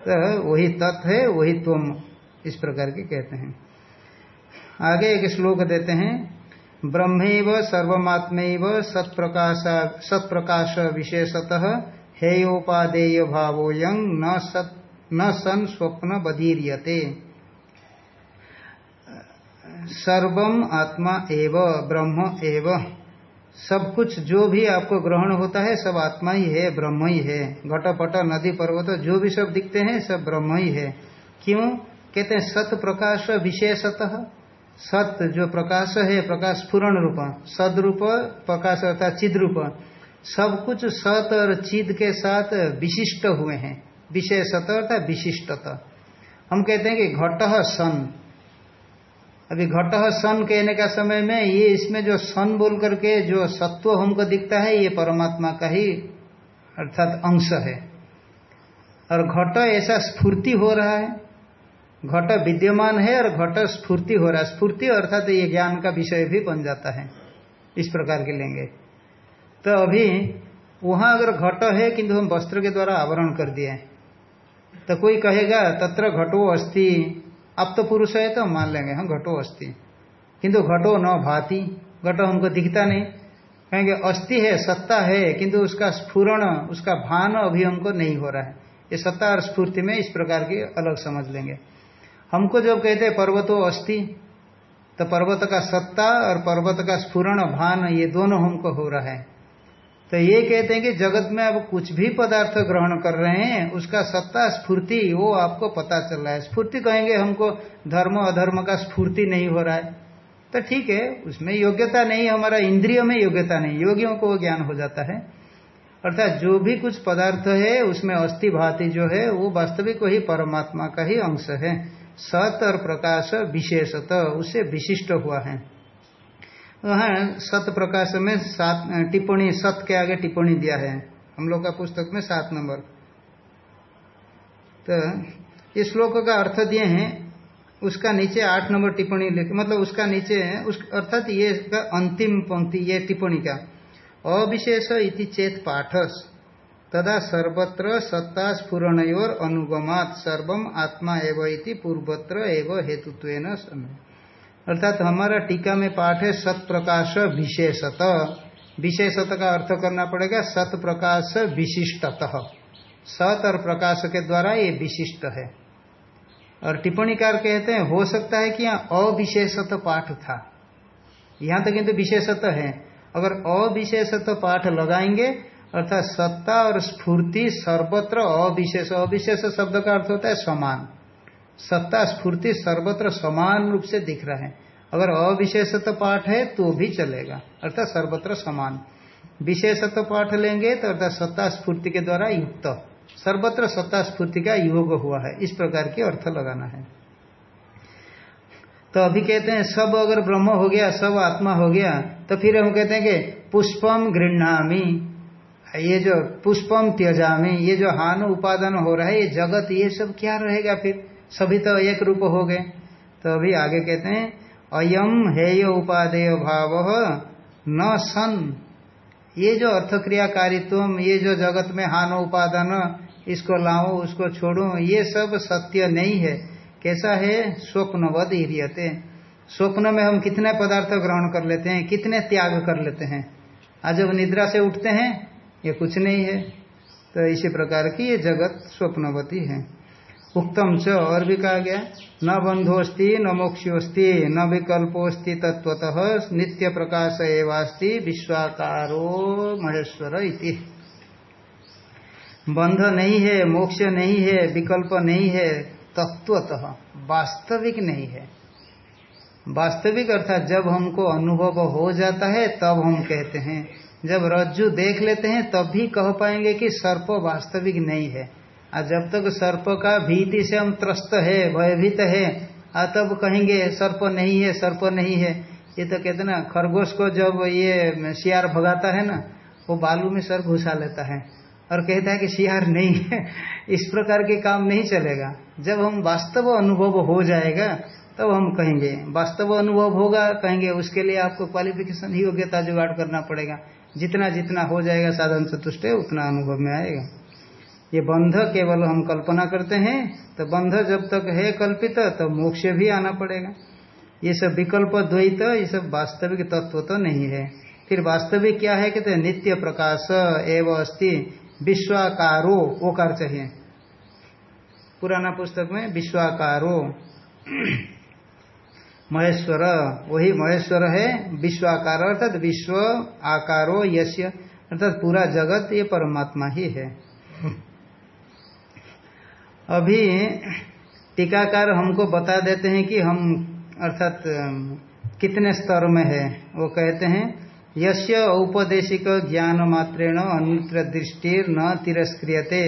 तो वही तत् है, वही तुम इस प्रकार के कहते हैं। आगे एक श्लोक देते हैं। ब्रह्म सर्वमात्म सत्प्रकाश सत्प्रकाश विशेषतः हेयोपादेय भावोयं न न सन स्वप्न सर्वम आत्मा एव, ब्रह्म एव। सब कुछ जो भी आपको ग्रहण होता है, सब आत्मा ही है, ब्रह्म ही है। घटपट, नदी, पर्वत, जो भी सब दिखते हैं, सब ब्रह्म ही है। क्यों? कहते हैं, सत प्रकाश विशेषतः सत। जो प्रकाश है, प्रकाश पूर्ण रूप। सदरूप प्रकाश अर्थात चिद रूप। सब कुछ सत और चिद के साथ विशिष्ट हुए हैं। विशेषत अर्थात विशिष्टता। हम कहते हैं कि घट सन। अभी घट सन कहने का समय में ये इसमें जो सन बोल करके जो सत्व हमको दिखता है, ये परमात्मा का ही अर्थात अंश है। और घट ऐसा स्फूर्ति हो रहा है। घट विद्यमान है और घट स्फूर्ति हो रहा है। स्फूर्ति अर्थात ये ज्ञान का विषय भी बन जाता है। इस प्रकार के लेंगे। तो अभी वहाँ अगर घट है किंतु हम वस्त्र के द्वारा आवरण कर दिए। तो कोई कहेगा तत्र घटो अस्थि अब तो पुरुष है तो मान लेंगे हम हाँ, घटो अस्थि किंतु घटो न भाती घटो हमको दिखता नहीं। कहेंगे अस्थि है सत्ता है किंतु उसका स्फुरण उसका भान अभी हमको नहीं हो रहा है। ये सत्ता और स्फूर्ति में इस प्रकार की अलग समझ लेंगे। हमको जब कहते हैं पर्वतो अस्थि तो पर्वत का सत्ता और पर्वत का स्फुरण भान ये दोनों हमको हो रहा है। तो ये कहते हैं कि जगत में अब कुछ भी पदार्थ ग्रहण कर रहे हैं, उसका सत्ता, स्फूर्ति, वो आपको पता चल रहा है। स्फूर्ति कहेंगे हमको, धर्म, अधर्म का स्फूर्ति नहीं हो रहा है। तो ठीक है, उसमें योग्यता नहीं, हमारा इंद्रियों में योग्यता नहीं, योगियों को ज्ञान हो जाता है। अर्थात जो भी कुछ पदार्थ है, उसमें अस्थि भाति जो है, वो वास्तविक वही परमात्मा का ही अंश है। सत और प्रकाश विशेषत उससे विशिष्ट हुआ है। वहाँ सत प्रकाश में सात टिप्पणी, सत के आगे टिप्पणी दिया है। हम लोग का पुस्तक में सात नंबर। तो इस श्लोक का अर्थ दिए हैं, उसका नीचे आठ नंबर टिप्पणी लिख मतलब उसका नीचे उस, अर्थात ये इसका अंतिम पंक्ति, ये टिप्पणी का। अविशेष इति चेत पाठस, तदा सर्वत्र सत्ता स्फुरणयोर अनुगमात, सर्वम आत्मा एवं पूर्वत्र एवं हेतुत्व समय अर्थात हमारा टीका में पाठ है सत प्रकाश विशेषत। विशेषत का अर्थ करना पड़ेगा सत प्रकाश विशिष्टत। सत और प्रकाश के द्वारा ये विशिष्ट है। और टिप्पणीकार कहते हैं, हो सकता है कि यहाँ अविशेषत पाठ था। यहाँ तो किंतु विशेषत है। अगर अविशेषत पाठ लगाएँगे, अर्थात सत्ता और स्फूर्ति सर्वत्र अविशेष अविशेष शब्द का अर्थ होता है समान। सत्ता स्फूर्ति सर्वत्र समान रूप से दिख रहा है। अगर अविशेषत पाठ है तो भी चलेगा। अर्थात सर्वत्र समान। विशेषत पाठ लेंगे तो अर्थात सत्ता स्फूर्ति के द्वारा युक्त। सर्वत्र सत्ता स्फूर्ति का योग हुआ है। इस प्रकार की अर्थ लगाना है। तो अभी कहते हैं, सब अगर ब्रह्म हो गया, सब आत्मा हो गया तो फिर हम कहते हैं कि पुष्पम गृहणामी। ये जो पुष्पम त्यजामी, ये जो हान उपादान हो रहा है, ये जगत, ये सब क्या रहेगा फिर? सभी तो एक रूप हो गए। तो अभी आगे कहते हैं, अयम हेय उपादेय भाव न सन। ये जो अर्थक्रियाकारित्व ये जो जगत में हान उपादान, इसको लाओ, उसको छोड़ो, ये सब सत्य नहीं है। कैसा है? स्वप्नवद हिरियते स्वप्न में हम कितने पदार्थ ग्रहण कर लेते हैं, कितने त्याग कर लेते हैं। आज जब निद्रा से उठते हैं, ये कुछ नहीं है। तो इसी प्रकार की ये जगत स्वप्नवती है। उक्तम च और भी कहा गया, न बंधोस्ती, न मोक्षोस्ती, न विकल्पोस्ती तत्वतः नित्य प्रकाश एवास्ति, विश्वाकारो महेश्वर इति। बंध नहीं है, मोक्ष नहीं है, विकल्प नहीं है तत्वतः वास्तविक नहीं है। वास्तविक अर्थात जब हमको अनुभव हो जाता है, तब हम कहते हैं। जब रज्जु देख लेते हैं, तब भी कह पाएँगे कि सर्प वास्तविक नहीं है। और जब तक सर्प का भीति से हम त्रस्त है, भयभीत है, आ, तब कहेंगे, सर्प नहीं है, सर्प नहीं है। ये तो कहते ना, खरगोश को जब ये शियार भगाता है ना, वो बालू में सर घुसा लेता है। और कहता है कि शियार नहीं है, इस प्रकार के काम नहीं चलेगा। जब हम वास्तव अनुभव हो जाएगा, तब तो हम कहेंगे, वास्तव अनुभव होगा, कहेंगे, उसके लिए आपको क्वालिफिकेशन ही योग्यता जुगाड़ करना पड़ेगा। जितना जितना हो जाएगा, साधन चतुष्ट उतना अनुभव में आएगा। ये बंध केवल हम कल्पना करते हैं तो बंध जब तक है कल्पित तो मोक्ष भी आना पड़ेगा। ये सब विकल्प द्वैत, ये सब वास्तविक तत्व तो नहीं है। फिर वास्तविक क्या है? कहते नित्य प्रकाश, एवं अस्थि विश्वाकारो ओकार चाहिए। पुराना पुस्तक में विश्वाकारो, महेश्वर, वही महेश्वर है, विश्वाकार, अर्थात विश्व आकारो यश्य अर्थात पूरा जगत ये परमात्मा ही है। अभी टीकाकार हमको बता देते हैं कि हम, अर्थात कितने स्तर में है। वो कहते हैं यश्य औपदेशिक ज्ञान मात्रेण अन्यत्र दृष्टि न तिरस्क्रियते,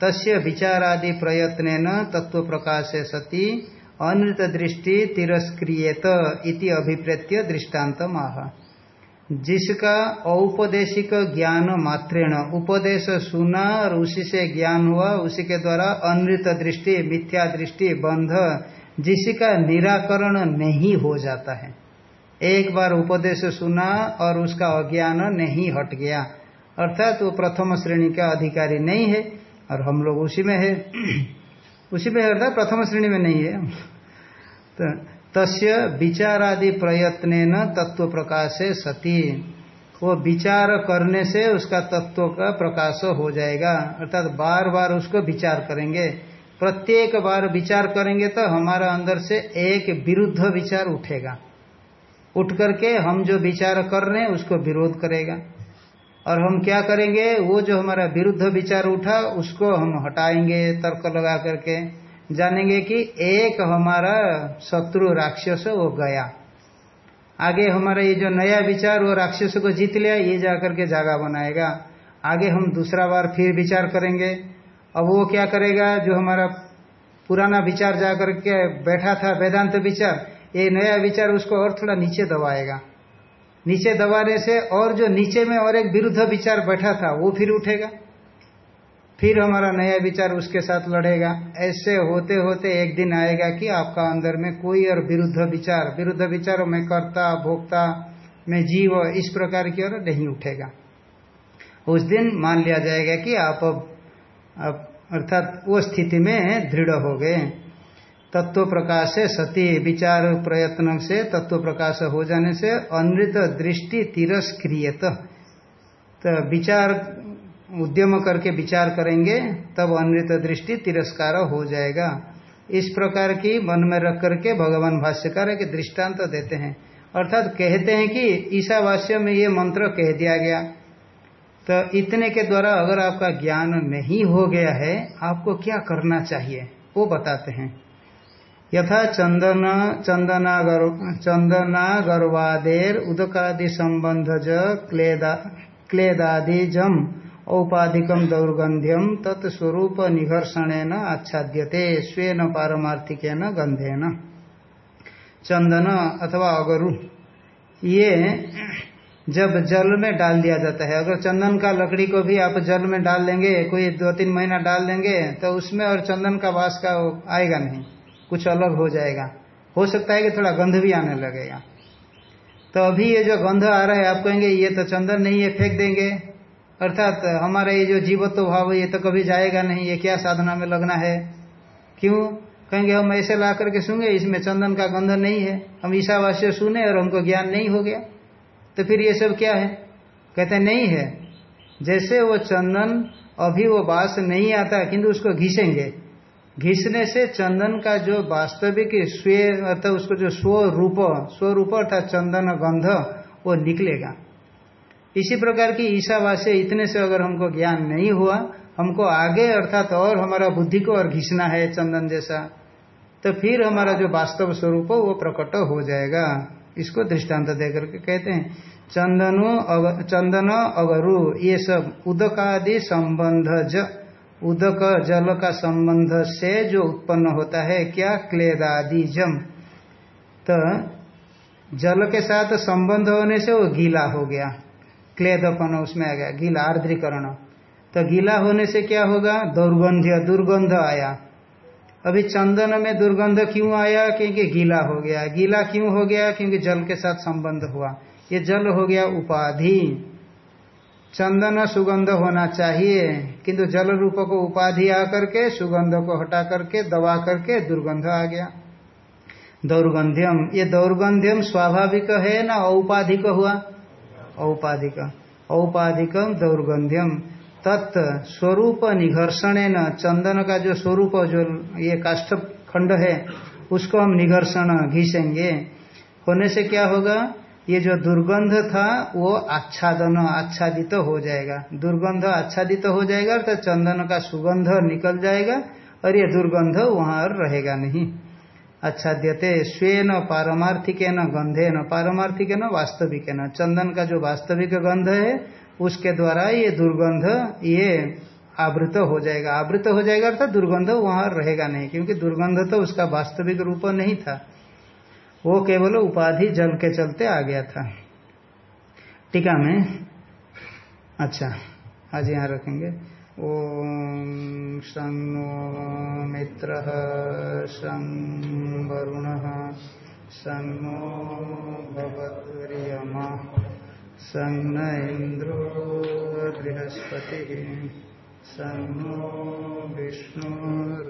तस्य विचारादि प्रयत्न तत्व प्रकाश सती अनृत दृष्टि तिरस्क्रियत इति अभिप्रेत्य दृष्टांत माह जिसका औपदेशिक ज्ञान मात्रेण, उपदेश सुना और उसी से ज्ञान हुआ, उसी के द्वारा अनृत दृष्टि, मिथ्या दृष्टि, बंध, जिसका निराकरण नहीं हो जाता है। एक बार उपदेश सुना और उसका अज्ञान नहीं हट गया। अर्थात वो प्रथम श्रेणी का अधिकारी नहीं है और हम लोग उसी में है। उसी में अर्थात प्रथम श्रेणी में नहीं है। तो तस्य विचारादि प्रयत्न न तत्व प्रकाश सती। वो विचार करने से उसका तत्व का प्रकाश हो जाएगा। अर्थात बार बार उसको विचार करेंगे। प्रत्येक बार विचार करेंगे तो हमारा अंदर से एक विरुद्ध विचार उठेगा। उठ करके हम जो विचार कर रहे हैं, उसको विरोध करेगा। और हम क्या करेंगे? वो जो हमारा विरुद्ध विचार उठा, उसको हम हटाएँगे, तर्क लगा करके। जानेंगे कि एक हमारा शत्रु राक्षस वो गया। आगे हमारा ये जो नया विचार, वो राक्षस को जीत लिया, ये जाकर के जागा बनाएगा। आगे हम दूसरा बार फिर विचार करेंगे। अब वो क्या करेगा, जो हमारा पुराना विचार जाकर के बैठा था, वेदांत विचार, ये नया विचार उसको और थोड़ा नीचे दबाएगा। नीचे दबाने से और जो नीचे में और एक विरुद्ध विचार बैठा था, वो फिर उठेगा। फिर हमारा नया विचार उसके साथ लड़ेगा। ऐसे होते होते एक दिन आएगा कि आपका अंदर में कोई और विरुद्ध विचार विरुद्ध विचार में कर्ता, भोक्ता, में जीव इस प्रकार की और नहीं उठेगा। उस दिन मान लिया जाएगा कि आप अब अर्थात वो स्थिति में दृढ़ हो गए। तत्व प्रकाश से सती विचार प्रयत्न से, तत्व प्रकाश हो जाने से अनृत दृष्टि तिरस्क्रियत। तो विचार उद्यम करके विचार करेंगे, तब अनृत दृष्टि तिरस्कार हो जाएगा। इस प्रकार की मन में रख करके भगवान भाष्यकार के दृष्टांत तो देते हैं। अर्थात कहते हैं कि ईशावास्य में ये मंत्र कह दिया गया। तो इतने के द्वारा अगर आपका ज्ञान नहीं हो गया है, आपको क्या करना चाहिए? वो बताते हैं। यथा चंदन, चंदनागर, चंदनागरवादेर उदकादि संबंधज क्लेदा क्लेदादि जम औपाधिकम दौर्गंध्यम तत्स्वरूप निघर्षण आच्छाद्यते, स्वेन पारमार्थिक गंधेन चंदन अथवा अगरु, ये जब जल में डाल दिया जाता है, अगर चंदन का लकड़ी को भी आप जल में डाल लेंगे, कोई दो तीन महीना डाल देंगे तो उसमें और चंदन का वास का आएगा नहीं, कुछ अलग हो जाएगा। हो सकता है कि थोड़ा गंध भी आने लगेगा। तो अभी ये जो गंध आ रहा है, आप कहेंगे, ये तो चंदन नहीं है, फेंक देंगे। अर्थात हमारा ये जो जीवत्व भाव, ये तो कभी जाएगा नहीं, ये क्या साधना में लगना है? क्यों? कहेंगे, हम ऐसे ला करके सुने इसमें चंदन का गंध नहीं है। हम ईशावास्य सुने और हमको ज्ञान नहीं हो गया। तो फिर ये सब क्या है? कहते नहीं है। जैसे वो चंदन, अभी वो बास नहीं आता, किंतु उसको घिसेंगे। घिसने से चंदन का जो वास्तविक स्वे, अर्थात उसको जो स्वरूप स्वरूप अर्थात चंदन गंध, वो निकलेगा। इसी प्रकार की ईशावास्य इतने से अगर हमको ज्ञान नहीं हुआ, हमको आगे अर्थात और हमारा बुद्धि को और घिसना है चंदन जैसा तो फिर हमारा जो वास्तव स्वरूप वो प्रकट हो जाएगा। इसको दृष्टांत देकर के कहते हैं, चंदनो चंदन अगरु, ये सब उदकादि संबंध ज, उदक जल का संबंध से जो उत्पन्न होता है, क्या क्लेदादि जम। तो जल के साथ संबंध होने से वो गीला हो गया। क्लेदपन उसमें आ गया, गीला, आर्द्रीकरण। तो गीला होने से क्या होगा? दुर्गंध दुर्गंध आया। अभी चंदन में दुर्गंध क्यों आया? क्योंकि गीला हो गया। गीला क्यों हो गया? क्योंकि जल के साथ संबंध हुआ। ये जल हो गया उपाधि। चंदन सुगंध होना चाहिए। किंतु जल रूप को उपाधि आकर के, सुगंध को हटा करके, दबा करके दुर्गंध आ गया। दौर्गंध्यम। ये दौर्गंध्यम स्वाभाविक है ना औपाधिक हुआ? औपाधिक। औपाधिकम दौर्गंध्यम तत् स्वरूप निघर्षण न चंदन का जो स्वरूप, जो ये काष्ठ खंड है, उसको हम निघर्षण घिसेंगे। होने से क्या होगा? ये जो दुर्गंध था, वो आच्छादन, आच्छादित तो हो जाएगा। दुर्गंध आच्छादित तो हो जाएगा, अर्थात चंदन का सुगंध निकल जाएगा, और ये दुर्गंध वहाँ रहेगा नहीं। आच्छाद्यते स्वेन पारमार्थिक न गंधे न पारमार्थिक न वास्तविक न चंदन का जो वास्तविक गंध है, उसके द्वारा ये दुर्गंध ये आवृत हो जाएगा। आवृत हो जाएगा अर्थात दुर्गंध वहाँ रहेगा नहीं, क्योंकि दुर्गंध तो उसका वास्तविक रूप नहीं था। वो केवल उपाधि जल के चलते आ गया था। टीका में अच्छा आज यहाँ रखेंगे। ओम सं मित्र सं वरुण सन्न इन्द्रो बृहस्पतिः सन्नो विष्णुर्